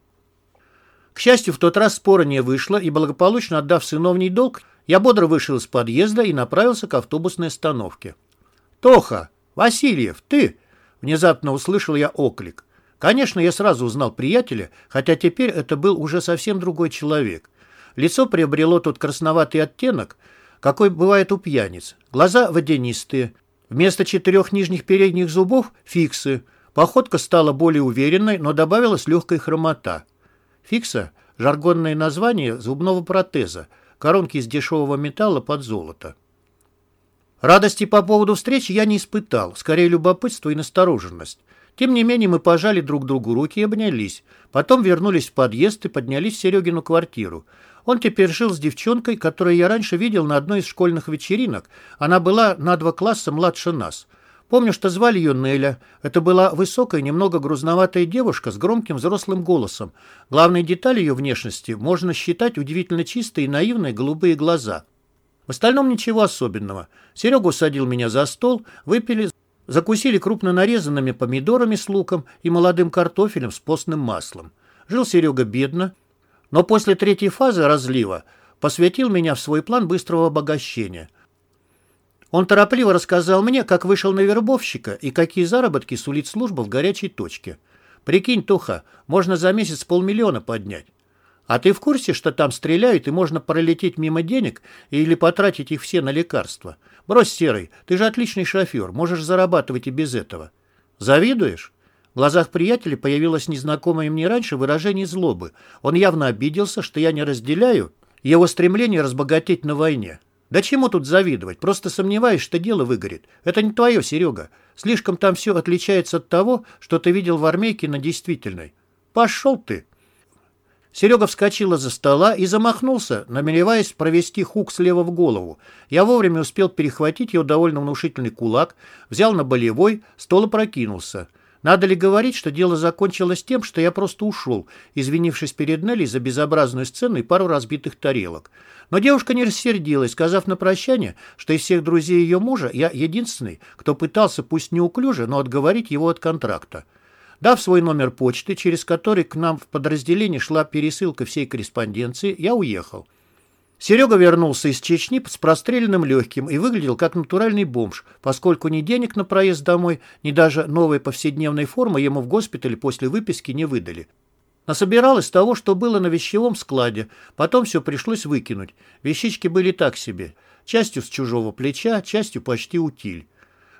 К счастью, в тот раз спора не вышло, и, благополучно отдав сыновний долг, я бодро вышел из подъезда и направился к автобусной остановке. «Тоха!» «Васильев, ты!» — внезапно услышал я оклик. Конечно, я сразу узнал приятеля, хотя теперь это был уже совсем другой человек. Лицо приобрело тот красноватый оттенок, какой бывает у пьяниц. Глаза водянистые. Вместо четырех нижних передних зубов — фиксы. Походка стала более уверенной, но добавилась легкая хромота. Фикса — жаргонное название зубного протеза, коронки из дешевого металла под золото. Радости по поводу встречи я не испытал, скорее любопытство и настороженность. Тем не менее мы пожали друг другу руки и обнялись. Потом вернулись в подъезд и поднялись в Серегину квартиру. Он теперь жил с девчонкой, которую я раньше видел на одной из школьных вечеринок. Она была на два класса младше нас. Помню, что звали ее Неля. Это была высокая, немного грузноватая девушка с громким взрослым голосом. Главной деталью ее внешности можно считать удивительно чистые и наивные голубые глаза. В остальном ничего особенного. Серега усадил меня за стол, выпили, закусили крупно нарезанными помидорами с луком и молодым картофелем с постным маслом. Жил Серега бедно, но после третьей фазы разлива посвятил меня в свой план быстрого обогащения. Он торопливо рассказал мне, как вышел на вербовщика и какие заработки сулит служба в горячей точке. Прикинь, Туха, можно за месяц полмиллиона поднять. А ты в курсе, что там стреляют и можно пролететь мимо денег или потратить их все на лекарства? Брось, Серый, ты же отличный шофер, можешь зарабатывать и без этого. Завидуешь? В глазах приятеля появилось незнакомое мне раньше выражение злобы. Он явно обиделся, что я не разделяю его стремление разбогатеть на войне. Да чему тут завидовать? Просто сомневаюсь, что дело выгорит. Это не твое, Серега. Слишком там все отличается от того, что ты видел в армейке на действительной. Пошел ты. Серега вскочил из-за стола и замахнулся, намереваясь провести хук слева в голову. Я вовремя успел перехватить его довольно внушительный кулак, взял на болевой, стол опрокинулся. Надо ли говорить, что дело закончилось тем, что я просто ушел, извинившись перед Нелли за безобразную сцену и пару разбитых тарелок. Но девушка не рассердилась, сказав на прощание, что из всех друзей ее мужа я единственный, кто пытался, пусть неуклюже, но отговорить его от контракта. Дав свой номер почты, через который к нам в подразделение шла пересылка всей корреспонденции, я уехал. Серега вернулся из Чечни с простреленным легким и выглядел как натуральный бомж, поскольку ни денег на проезд домой, ни даже новой повседневной формы ему в госпитале после выписки не выдали. Насобиралось того, что было на вещевом складе, потом все пришлось выкинуть. Вещички были так себе, частью с чужого плеча, частью почти утиль.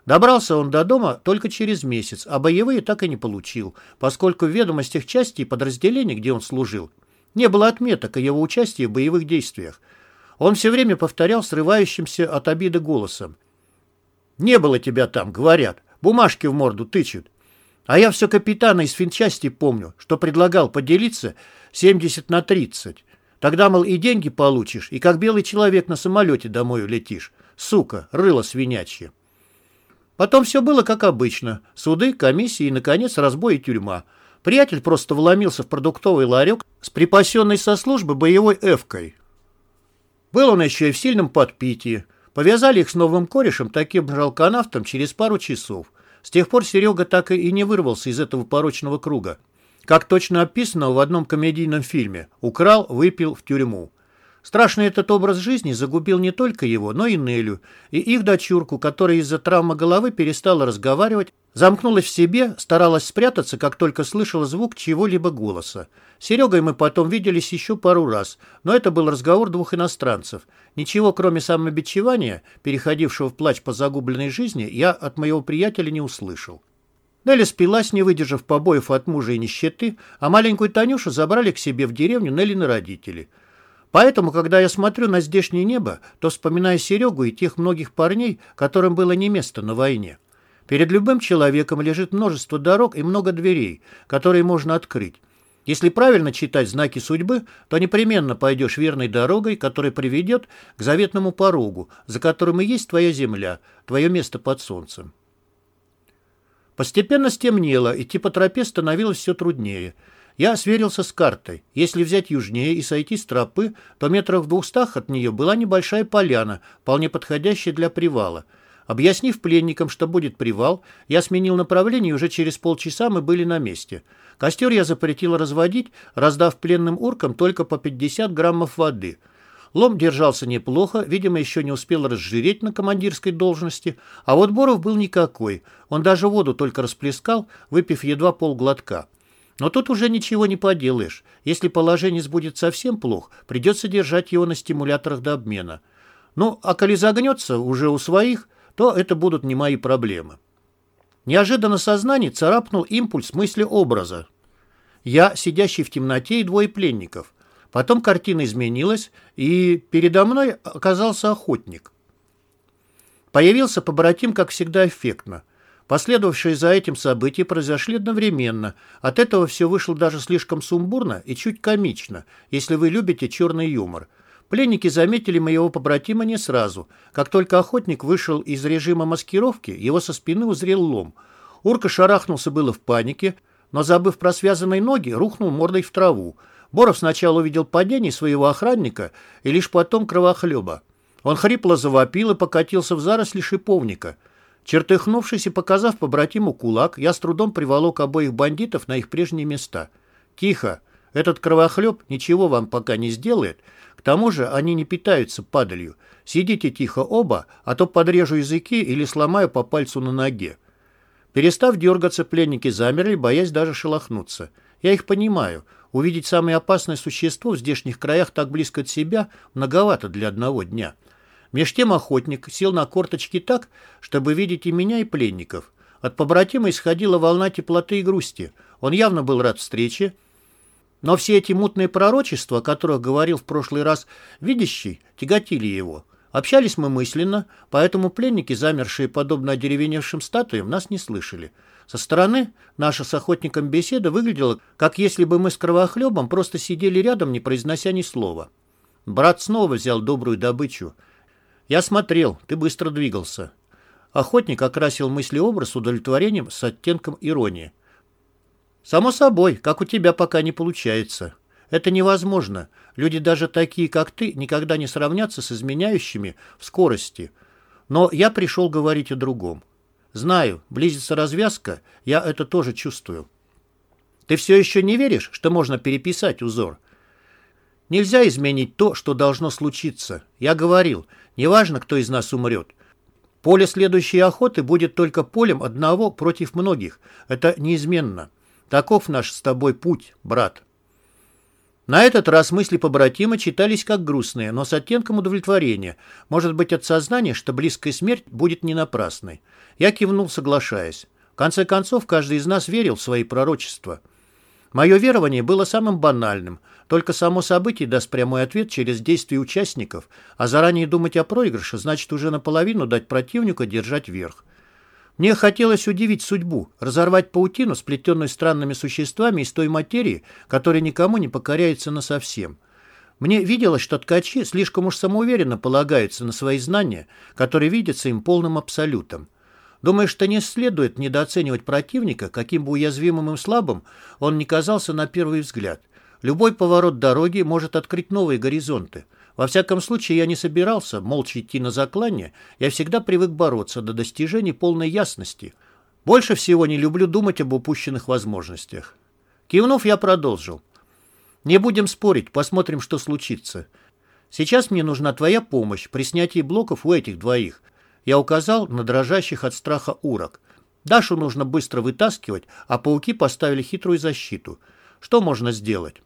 Добрался он до дома только через месяц, а боевые так и не получил, поскольку в ведомостях части и подразделений, где он служил, не было отметок о его участии в боевых действиях. Он все время повторял срывающимся от обиды голосом. «Не было тебя там, говорят. Бумажки в морду тычут. А я все капитана из финчасти помню, что предлагал поделиться 70 на 30. Тогда, мол, и деньги получишь, и как белый человек на самолете домой улетишь. Сука, рыло свинячье». Потом все было как обычно. Суды, комиссии и, наконец, разбой и тюрьма. Приятель просто вломился в продуктовый ларек с припасенной со службы боевой эвкой. Был он еще и в сильном подпитии. Повязали их с новым корешем, таким же алканавтом, через пару часов. С тех пор Серега так и не вырвался из этого порочного круга. Как точно описано в одном комедийном фильме «Украл, выпил в тюрьму». Страшный этот образ жизни загубил не только его, но и Нелю, и их дочурку, которая из-за травмы головы перестала разговаривать, замкнулась в себе, старалась спрятаться, как только слышала звук чьего-либо голоса. С Серегой мы потом виделись еще пару раз, но это был разговор двух иностранцев. Ничего, кроме самобичевания, переходившего в плач по загубленной жизни, я от моего приятеля не услышал. Неля спилась, не выдержав побоев от мужа и нищеты, а маленькую Танюшу забрали к себе в деревню Неллины родители – Поэтому, когда я смотрю на здешнее небо, то вспоминаю Серегу и тех многих парней, которым было не место на войне. Перед любым человеком лежит множество дорог и много дверей, которые можно открыть. Если правильно читать знаки судьбы, то непременно пойдешь верной дорогой, которая приведет к заветному порогу, за которым и есть твоя земля, твое место под солнцем. Постепенно стемнело, идти по тропе становилось все труднее – я сверился с картой. Если взять южнее и сойти с тропы, то метрах в двухстах от нее была небольшая поляна, вполне подходящая для привала. Объяснив пленникам, что будет привал, я сменил направление, и уже через полчаса мы были на месте. Костер я запретил разводить, раздав пленным уркам только по 50 граммов воды. Лом держался неплохо, видимо, еще не успел разжиреть на командирской должности, а вот Боров был никакой. Он даже воду только расплескал, выпив едва полглотка. Но тут уже ничего не поделаешь. Если положение будет совсем плохо, придется держать его на стимуляторах до обмена. Ну, а коли загнется уже у своих, то это будут не мои проблемы. Неожиданно сознание царапнул импульс мысли-образа. Я, сидящий в темноте, и двое пленников. Потом картина изменилась, и передо мной оказался охотник. Появился побратим, как всегда, эффектно – Последовавшие за этим события произошли одновременно. От этого все вышло даже слишком сумбурно и чуть комично, если вы любите черный юмор. Пленники заметили моего побратима не сразу. Как только охотник вышел из режима маскировки, его со спины узрел лом. Урка шарахнулся было в панике, но, забыв про связанные ноги, рухнул мордой в траву. Боров сначала увидел падение своего охранника и лишь потом кровохлеба. Он хрипло завопил и покатился в заросли шиповника – Чертыхнувшись и показав побратиму кулак, я с трудом приволок обоих бандитов на их прежние места. «Тихо! Этот кровохлеб ничего вам пока не сделает. К тому же они не питаются падалью. Сидите тихо оба, а то подрежу языки или сломаю по пальцу на ноге». Перестав дергаться, пленники замерли, боясь даже шелохнуться. Я их понимаю. Увидеть самое опасное существо в здешних краях так близко от себя многовато для одного дня. Меж тем охотник сел на корточки так, чтобы видеть и меня, и пленников. От побратима исходила волна теплоты и грусти. Он явно был рад встрече, но все эти мутные пророчества, о которых говорил в прошлый раз видящий, тяготили его. Общались мы мысленно, поэтому пленники, замершие подобно одеревеневшим статуям, нас не слышали. Со стороны наша с охотником беседа выглядела, как если бы мы с кровохлебом просто сидели рядом, не произнося ни слова. Брат снова взял добрую добычу. Я смотрел, ты быстро двигался. Охотник окрасил мыслеобраз удовлетворением с оттенком иронии. «Само собой, как у тебя пока не получается. Это невозможно. Люди даже такие, как ты, никогда не сравнятся с изменяющими в скорости. Но я пришел говорить о другом. Знаю, близится развязка, я это тоже чувствую. Ты все еще не веришь, что можно переписать узор? Нельзя изменить то, что должно случиться. Я говорил, неважно, кто из нас умрет. Поле следующей охоты будет только полем одного против многих. Это неизменно. Таков наш с тобой путь, брат. На этот раз мысли побратима читались как грустные, но с оттенком удовлетворения, может быть, от сознания, что близкая смерть будет не напрасной. Я кивнул, соглашаясь. В конце концов, каждый из нас верил в свои пророчества. Мое верование было самым банальным, только само событие даст прямой ответ через действия участников, а заранее думать о проигрыше значит уже наполовину дать противнику держать верх. Мне хотелось удивить судьбу, разорвать паутину, сплетенную странными существами из той материи, которая никому не покоряется насовсем. Мне виделось, что ткачи слишком уж самоуверенно полагаются на свои знания, которые видятся им полным абсолютом. Думаю, что не следует недооценивать противника, каким бы уязвимым и слабым он ни казался на первый взгляд. Любой поворот дороги может открыть новые горизонты – во всяком случае, я не собирался молча идти на заклание, я всегда привык бороться до достижения полной ясности. Больше всего не люблю думать об упущенных возможностях. Кивнув, я продолжил. Не будем спорить, посмотрим, что случится. Сейчас мне нужна твоя помощь при снятии блоков у этих двоих. Я указал на дрожащих от страха урок. Дашу нужно быстро вытаскивать, а пауки поставили хитрую защиту. Что можно сделать?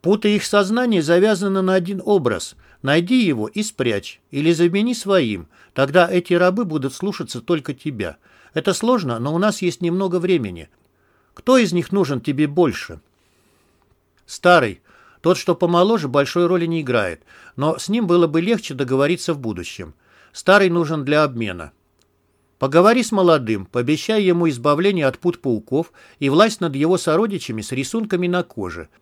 Путы их сознание завязаны на один образ. Найди его и спрячь, или замени своим. Тогда эти рабы будут слушаться только тебя. Это сложно, но у нас есть немного времени. Кто из них нужен тебе больше? Старый. Тот, что помоложе, большой роли не играет, но с ним было бы легче договориться в будущем. Старый нужен для обмена. Поговори с молодым, пообещай ему избавление от пут пауков и власть над его сородичами с рисунками на коже –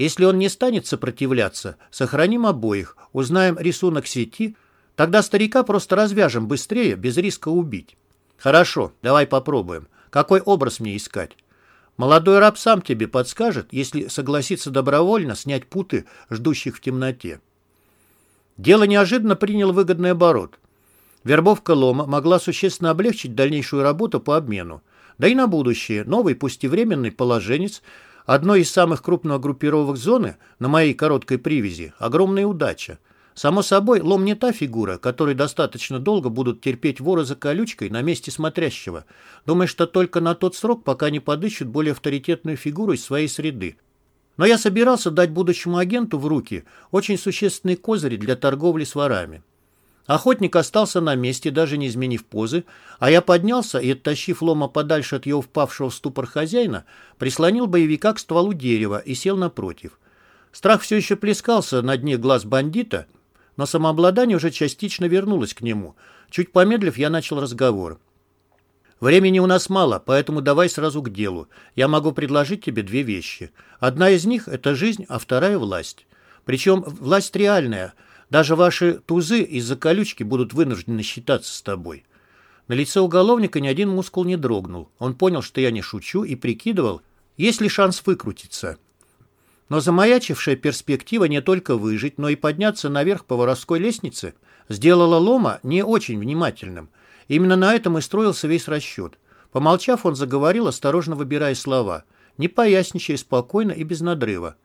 если он не станет сопротивляться, сохраним обоих, узнаем рисунок сети, тогда старика просто развяжем быстрее, без риска убить. Хорошо, давай попробуем. Какой образ мне искать? Молодой раб сам тебе подскажет, если согласится добровольно снять путы, ждущих в темноте. Дело неожиданно приняло выгодный оборот. Вербовка лома могла существенно облегчить дальнейшую работу по обмену. Да и на будущее новый, пусть и временный положенец – Одной из самых крупных группировок зоны на моей короткой привязи – огромная удача. Само собой, лом не та фигура, которой достаточно долго будут терпеть вора за колючкой на месте смотрящего, думая, что только на тот срок, пока не подыщут более авторитетную фигуру из своей среды. Но я собирался дать будущему агенту в руки очень существенные козыри для торговли с ворами. Охотник остался на месте, даже не изменив позы, а я поднялся и, оттащив лома подальше от его впавшего в ступор хозяина, прислонил боевика к стволу дерева и сел напротив. Страх все еще плескался на дне глаз бандита, но самообладание уже частично вернулось к нему. Чуть помедлив, я начал разговор. «Времени у нас мало, поэтому давай сразу к делу. Я могу предложить тебе две вещи. Одна из них – это жизнь, а вторая – власть. Причем власть реальная – даже ваши тузы из-за колючки будут вынуждены считаться с тобой. На лице уголовника ни один мускул не дрогнул. Он понял, что я не шучу, и прикидывал, есть ли шанс выкрутиться. Но замаячившая перспектива не только выжить, но и подняться наверх по воровской лестнице сделала Лома не очень внимательным. Именно на этом и строился весь расчет. Помолчав, он заговорил, осторожно выбирая слова, не поясничая, спокойно и без надрыва.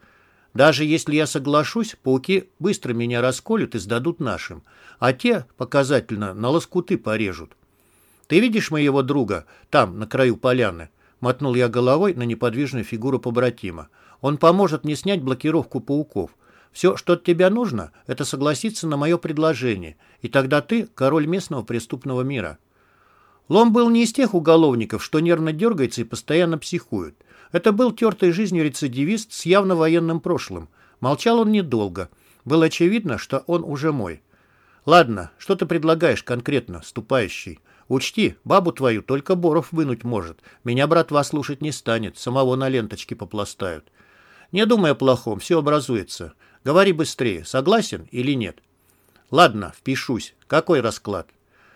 Даже если я соглашусь, пауки быстро меня расколют и сдадут нашим, а те, показательно, на лоскуты порежут. Ты видишь моего друга там, на краю поляны? Мотнул я головой на неподвижную фигуру побратима. Он поможет мне снять блокировку пауков. Все, что от тебя нужно, это согласиться на мое предложение, и тогда ты король местного преступного мира. Лом был не из тех уголовников, что нервно дергается и постоянно психует. Это был тертый жизнью рецидивист с явно военным прошлым. Молчал он недолго. Было очевидно, что он уже мой. «Ладно, что ты предлагаешь конкретно, ступающий?» Учти, бабу твою только Боров вынуть может. Меня братва слушать не станет, самого на ленточке попластают. Не думай о плохом, все образуется. Говори быстрее, согласен или нет? Ладно, впишусь. Какой расклад?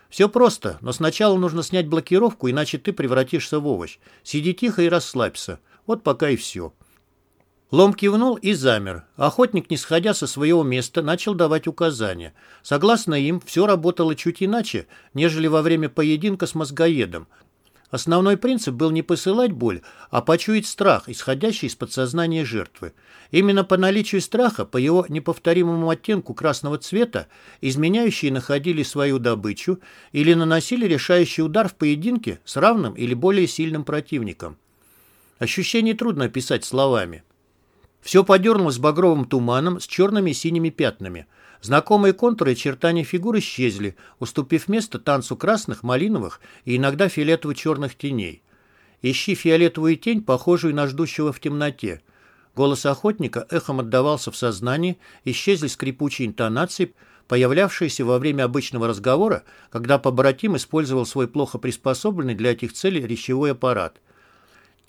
Все просто, но сначала нужно снять блокировку, иначе ты превратишься в овощ. Сиди тихо и расслабься. Вот пока и все. Лом кивнул и замер. Охотник, не сходя со своего места, начал давать указания. Согласно им, все работало чуть иначе, нежели во время поединка с мозгоедом. Основной принцип был не посылать боль, а почуять страх, исходящий из подсознания жертвы. Именно по наличию страха, по его неповторимому оттенку красного цвета, изменяющие находили свою добычу или наносили решающий удар в поединке с равным или более сильным противником. Ощущение трудно описать словами. Все подернулось багровым туманом с черными и синими пятнами. Знакомые контуры и очертания фигур исчезли, уступив место танцу красных, малиновых и иногда фиолетово-черных теней. Ищи фиолетовую тень, похожую на ждущего в темноте. Голос охотника эхом отдавался в сознании, исчезли скрипучие интонации, появлявшиеся во время обычного разговора, когда побратим использовал свой плохо приспособленный для этих целей речевой аппарат.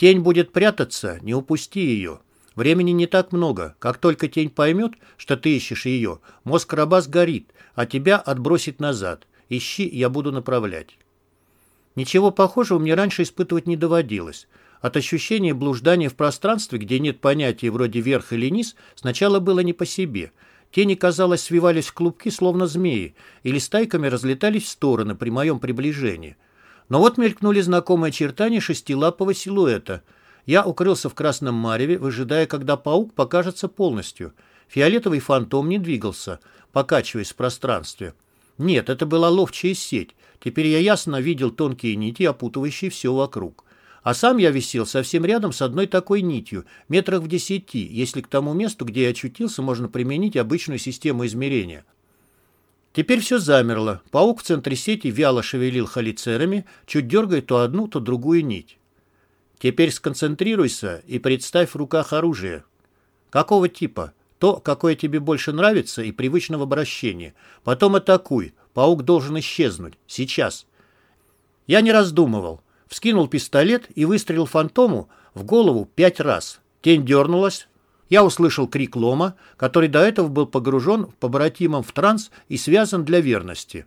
«Тень будет прятаться, не упусти ее». Времени не так много. Как только тень поймет, что ты ищешь ее, мозг раба сгорит, а тебя отбросит назад. Ищи, я буду направлять. Ничего похожего мне раньше испытывать не доводилось. От ощущения блуждания в пространстве, где нет понятия вроде верх или низ, сначала было не по себе. Тени, казалось, свивались в клубки, словно змеи, или стайками разлетались в стороны при моем приближении. Но вот мелькнули знакомые очертания шестилапого силуэта — я укрылся в красном мареве, выжидая, когда паук покажется полностью. Фиолетовый фантом не двигался, покачиваясь в пространстве. Нет, это была ловчая сеть. Теперь я ясно видел тонкие нити, опутывающие все вокруг. А сам я висел совсем рядом с одной такой нитью, метрах в десяти, если к тому месту, где я очутился, можно применить обычную систему измерения. Теперь все замерло. Паук в центре сети вяло шевелил халицерами, чуть дергая то одну, то другую нить. Теперь сконцентрируйся и представь в руках оружие. Какого типа? То, какое тебе больше нравится и привычно в обращении. Потом атакуй. Паук должен исчезнуть. Сейчас. Я не раздумывал. Вскинул пистолет и выстрелил фантому в голову пять раз. Тень дернулась. Я услышал крик лома, который до этого был погружен побратимом в транс и связан для верности.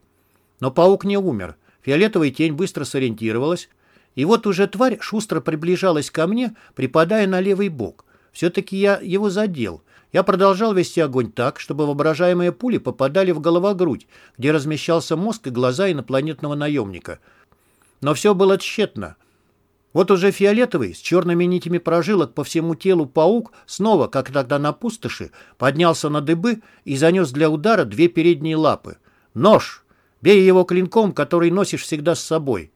Но паук не умер. Фиолетовая тень быстро сориентировалась, и вот уже тварь шустро приближалась ко мне, припадая на левый бок. Все-таки я его задел. Я продолжал вести огонь так, чтобы воображаемые пули попадали в головогрудь, где размещался мозг и глаза инопланетного наемника. Но все было тщетно. Вот уже фиолетовый, с черными нитями прожилок по всему телу паук, снова, как тогда на пустоши, поднялся на дыбы и занес для удара две передние лапы. «Нож! Бей его клинком, который носишь всегда с собой!»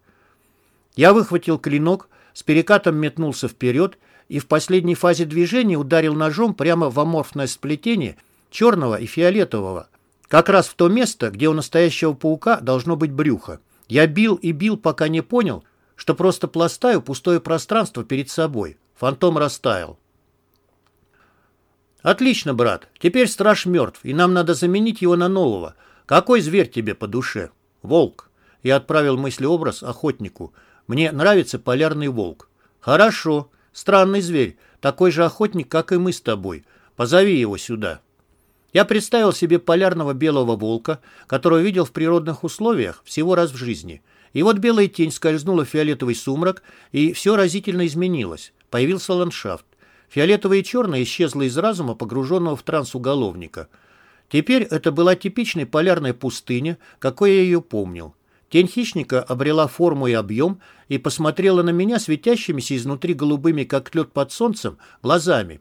Я выхватил клинок, с перекатом метнулся вперед и в последней фазе движения ударил ножом прямо в аморфное сплетение черного и фиолетового, как раз в то место, где у настоящего паука должно быть брюхо. Я бил и бил, пока не понял, что просто пластаю пустое пространство перед собой. Фантом растаял. «Отлично, брат. Теперь страж мертв, и нам надо заменить его на нового. Какой зверь тебе по душе?» «Волк». Я отправил мыслеобраз охотнику – мне нравится полярный волк. Хорошо. Странный зверь. Такой же охотник, как и мы с тобой. Позови его сюда. Я представил себе полярного белого волка, которого видел в природных условиях всего раз в жизни. И вот белая тень скользнула в фиолетовый сумрак, и все разительно изменилось. Появился ландшафт. Фиолетовое и черное исчезло из разума, погруженного в транс уголовника. Теперь это была типичная полярная пустыня, какой я ее помнил. Тень хищника обрела форму и объем и посмотрела на меня светящимися изнутри голубыми, как лед под солнцем, глазами.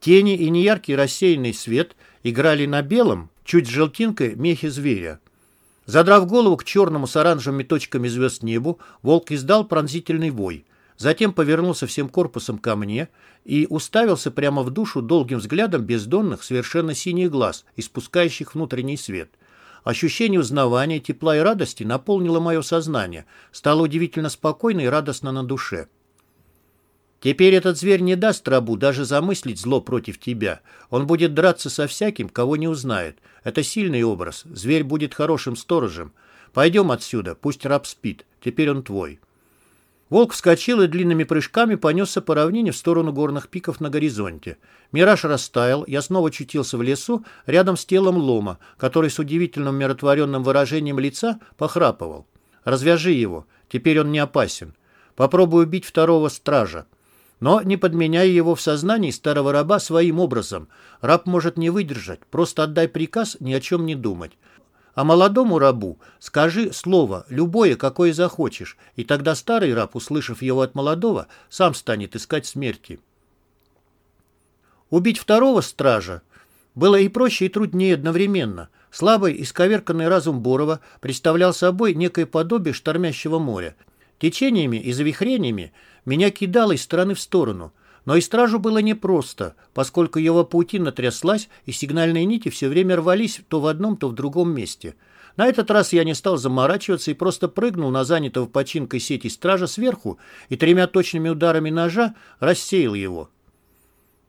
Тени и неяркий рассеянный свет играли на белом, чуть с желтинкой, мехе зверя. Задрав голову к черному с оранжевыми точками звезд небу, волк издал пронзительный вой. Затем повернулся всем корпусом ко мне и уставился прямо в душу долгим взглядом бездонных, совершенно синих глаз, испускающих внутренний свет — Ощущение узнавания, тепла и радости наполнило мое сознание, стало удивительно спокойно и радостно на душе. Теперь этот зверь не даст рабу даже замыслить зло против тебя. Он будет драться со всяким, кого не узнает. Это сильный образ. Зверь будет хорошим сторожем. Пойдем отсюда, пусть раб спит, теперь он твой». Волк вскочил и длинными прыжками понесся по равнине в сторону горных пиков на горизонте. Мираж растаял, я снова очутился в лесу, рядом с телом лома, который с удивительным умиротворенным выражением лица похрапывал. «Развяжи его, теперь он не опасен. Попробуй убить второго стража. Но не подменяй его в сознании старого раба своим образом. Раб может не выдержать, просто отдай приказ ни о чем не думать. А молодому рабу скажи слово, любое, какое захочешь, и тогда старый раб, услышав его от молодого, сам станет искать смерти. Убить второго стража было и проще, и труднее одновременно. Слабый и сковерканный разум Борова представлял собой некое подобие штормящего моря. Течениями и завихрениями меня кидало из стороны в сторону – но и стражу было непросто, поскольку его паутина тряслась, и сигнальные нити все время рвались то в одном, то в другом месте. На этот раз я не стал заморачиваться и просто прыгнул на занятого починкой сети стража сверху и тремя точными ударами ножа рассеял его.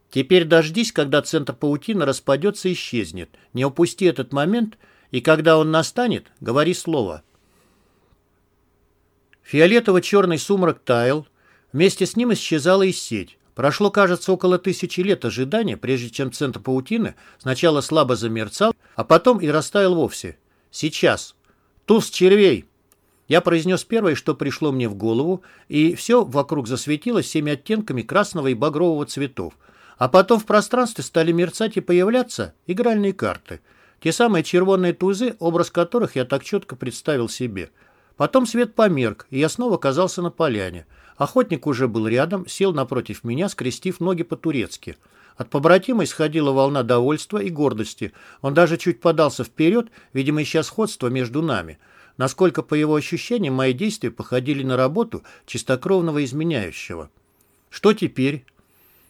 Теперь дождись, когда центр паутины распадется и исчезнет. Не упусти этот момент, и когда он настанет, говори слово. Фиолетово-черный сумрак таял, вместе с ним исчезала и сеть. Прошло, кажется, около тысячи лет ожидания, прежде чем центр паутины сначала слабо замерцал, а потом и растаял вовсе. Сейчас. Туз червей. Я произнес первое, что пришло мне в голову, и все вокруг засветилось всеми оттенками красного и багрового цветов. А потом в пространстве стали мерцать и появляться игральные карты. Те самые червонные тузы, образ которых я так четко представил себе. Потом свет померк, и я снова оказался на поляне. Охотник уже был рядом, сел напротив меня, скрестив ноги по-турецки. От побратима исходила волна довольства и гордости. Он даже чуть подался вперед, видимо, ища сходство между нами. Насколько, по его ощущениям, мои действия походили на работу чистокровного изменяющего. Что теперь?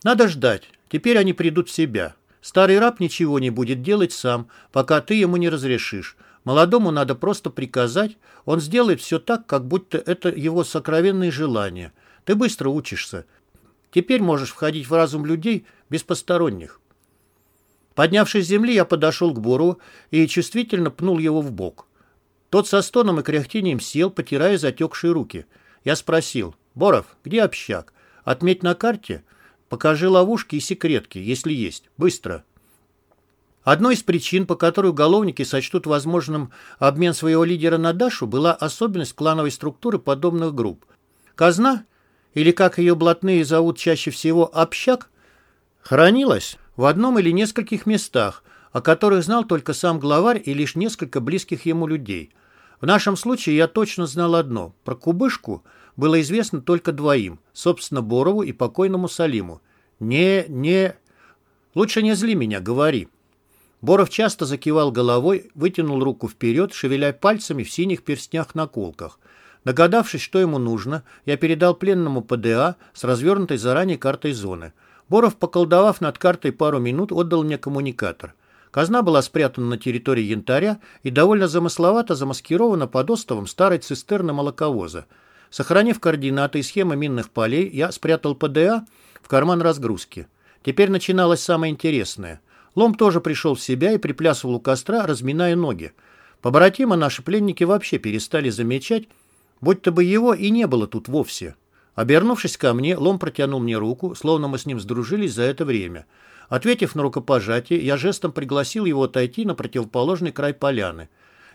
Надо ждать. Теперь они придут в себя. Старый раб ничего не будет делать сам, пока ты ему не разрешишь. Молодому надо просто приказать, он сделает все так, как будто это его сокровенные желания. Ты быстро учишься. Теперь можешь входить в разум людей без посторонних. Поднявшись с земли, я подошел к Бору и чувствительно пнул его в бок. Тот со стоном и кряхтением сел, потирая затекшие руки. Я спросил, «Боров, где общак? Отметь на карте. Покажи ловушки и секретки, если есть. Быстро». Одной из причин, по которой уголовники сочтут возможным обмен своего лидера на Дашу, была особенность клановой структуры подобных групп. Казна, или как ее блатные зовут чаще всего общак, хранилась в одном или нескольких местах, о которых знал только сам главарь и лишь несколько близких ему людей. В нашем случае я точно знал одно. Про кубышку было известно только двоим, собственно, Борову и покойному Салиму. «Не, не... Лучше не зли меня, говори». Боров часто закивал головой, вытянул руку вперед, шевеля пальцами в синих перстнях-наколках. Догадавшись, что ему нужно, я передал пленному ПДА с развернутой заранее картой зоны. Боров, поколдовав над картой пару минут, отдал мне коммуникатор. Казна была спрятана на территории янтаря и довольно замысловато замаскирована под остовом старой цистерны молоковоза. Сохранив координаты и схемы минных полей, я спрятал ПДА в карман разгрузки. Теперь начиналось самое интересное. Лом тоже пришел в себя и приплясывал у костра, разминая ноги. Побратима наши пленники вообще перестали замечать, будто бы его и не было тут вовсе. Обернувшись ко мне, Лом протянул мне руку, словно мы с ним сдружились за это время. Ответив на рукопожатие, я жестом пригласил его отойти на противоположный край поляны.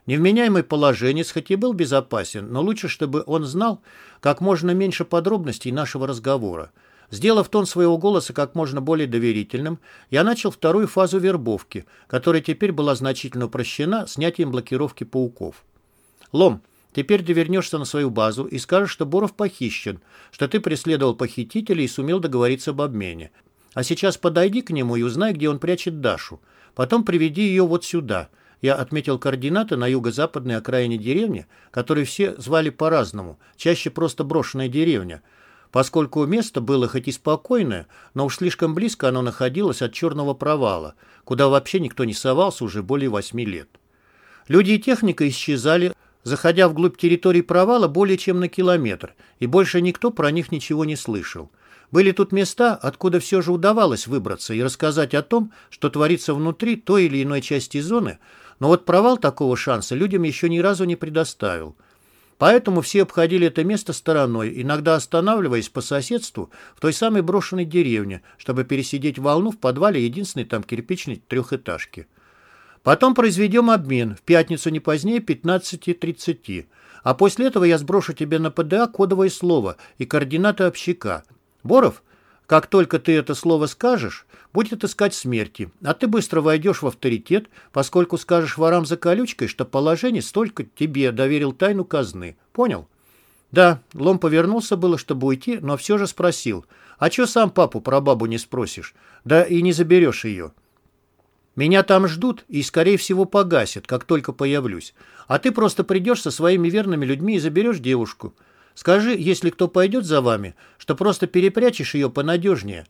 Невменяемый положенец хоть и был безопасен, но лучше, чтобы он знал как можно меньше подробностей нашего разговора. Сделав тон своего голоса как можно более доверительным, я начал вторую фазу вербовки, которая теперь была значительно упрощена снятием блокировки пауков. «Лом, теперь ты вернешься на свою базу и скажешь, что Боров похищен, что ты преследовал похитителя и сумел договориться об обмене. А сейчас подойди к нему и узнай, где он прячет Дашу. Потом приведи ее вот сюда». Я отметил координаты на юго-западной окраине деревни, которые все звали по-разному, чаще просто брошенная деревня – поскольку место было хоть и спокойное, но уж слишком близко оно находилось от черного провала, куда вообще никто не совался уже более восьми лет. Люди и техника исчезали, заходя вглубь территории провала более чем на километр, и больше никто про них ничего не слышал. Были тут места, откуда все же удавалось выбраться и рассказать о том, что творится внутри той или иной части зоны, Но вот провал такого шанса людям еще ни разу не предоставил. Поэтому все обходили это место стороной, иногда останавливаясь по соседству в той самой брошенной деревне, чтобы пересидеть волну в подвале единственной там кирпичной трехэтажки. Потом произведем обмен в пятницу не позднее 15.30. А после этого я сброшу тебе на ПДА кодовое слово и координаты общака. Боров, как только ты это слово скажешь, будет искать смерти, а ты быстро войдешь в авторитет, поскольку скажешь ворам за колючкой, что положение столько тебе доверил тайну казны. Понял? Да, Лом повернулся было, чтобы уйти, но все же спросил. А что сам папу про бабу не спросишь? Да и не заберешь ее. Меня там ждут и, скорее всего, погасят, как только появлюсь. А ты просто придешь со своими верными людьми и заберешь девушку. Скажи, если кто пойдет за вами, что просто перепрячешь ее понадежнее.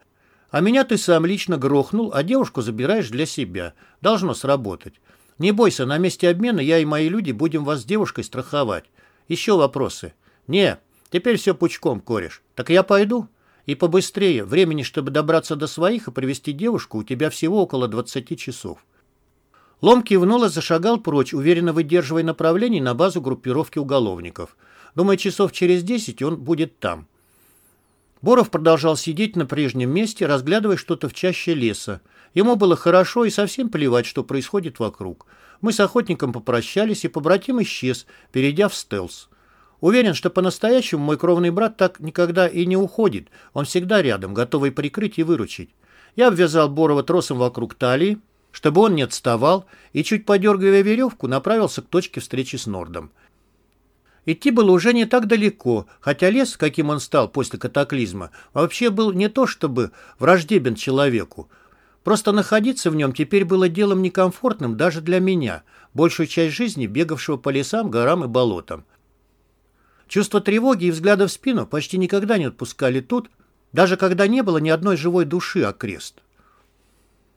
А меня ты сам лично грохнул, а девушку забираешь для себя. Должно сработать. Не бойся, на месте обмена я и мои люди будем вас с девушкой страховать. Еще вопросы? Не, теперь все пучком, кореш. Так я пойду?» И побыстрее. Времени, чтобы добраться до своих и привести девушку, у тебя всего около 20 часов. Лом кивнул и зашагал прочь, уверенно выдерживая направление на базу группировки уголовников. Думаю, часов через 10 он будет там. Боров продолжал сидеть на прежнем месте, разглядывая что-то в чаще леса. Ему было хорошо и совсем плевать, что происходит вокруг. Мы с охотником попрощались, и побратим исчез, перейдя в стелс. Уверен, что по-настоящему мой кровный брат так никогда и не уходит. Он всегда рядом, готовый прикрыть и выручить. Я обвязал Борова тросом вокруг талии, чтобы он не отставал, и, чуть подергивая веревку, направился к точке встречи с Нордом. Идти было уже не так далеко, хотя лес, каким он стал после катаклизма, вообще был не то чтобы враждебен человеку. Просто находиться в нем теперь было делом некомфортным даже для меня, большую часть жизни бегавшего по лесам, горам и болотам. Чувство тревоги и взгляда в спину почти никогда не отпускали тут, даже когда не было ни одной живой души окрест.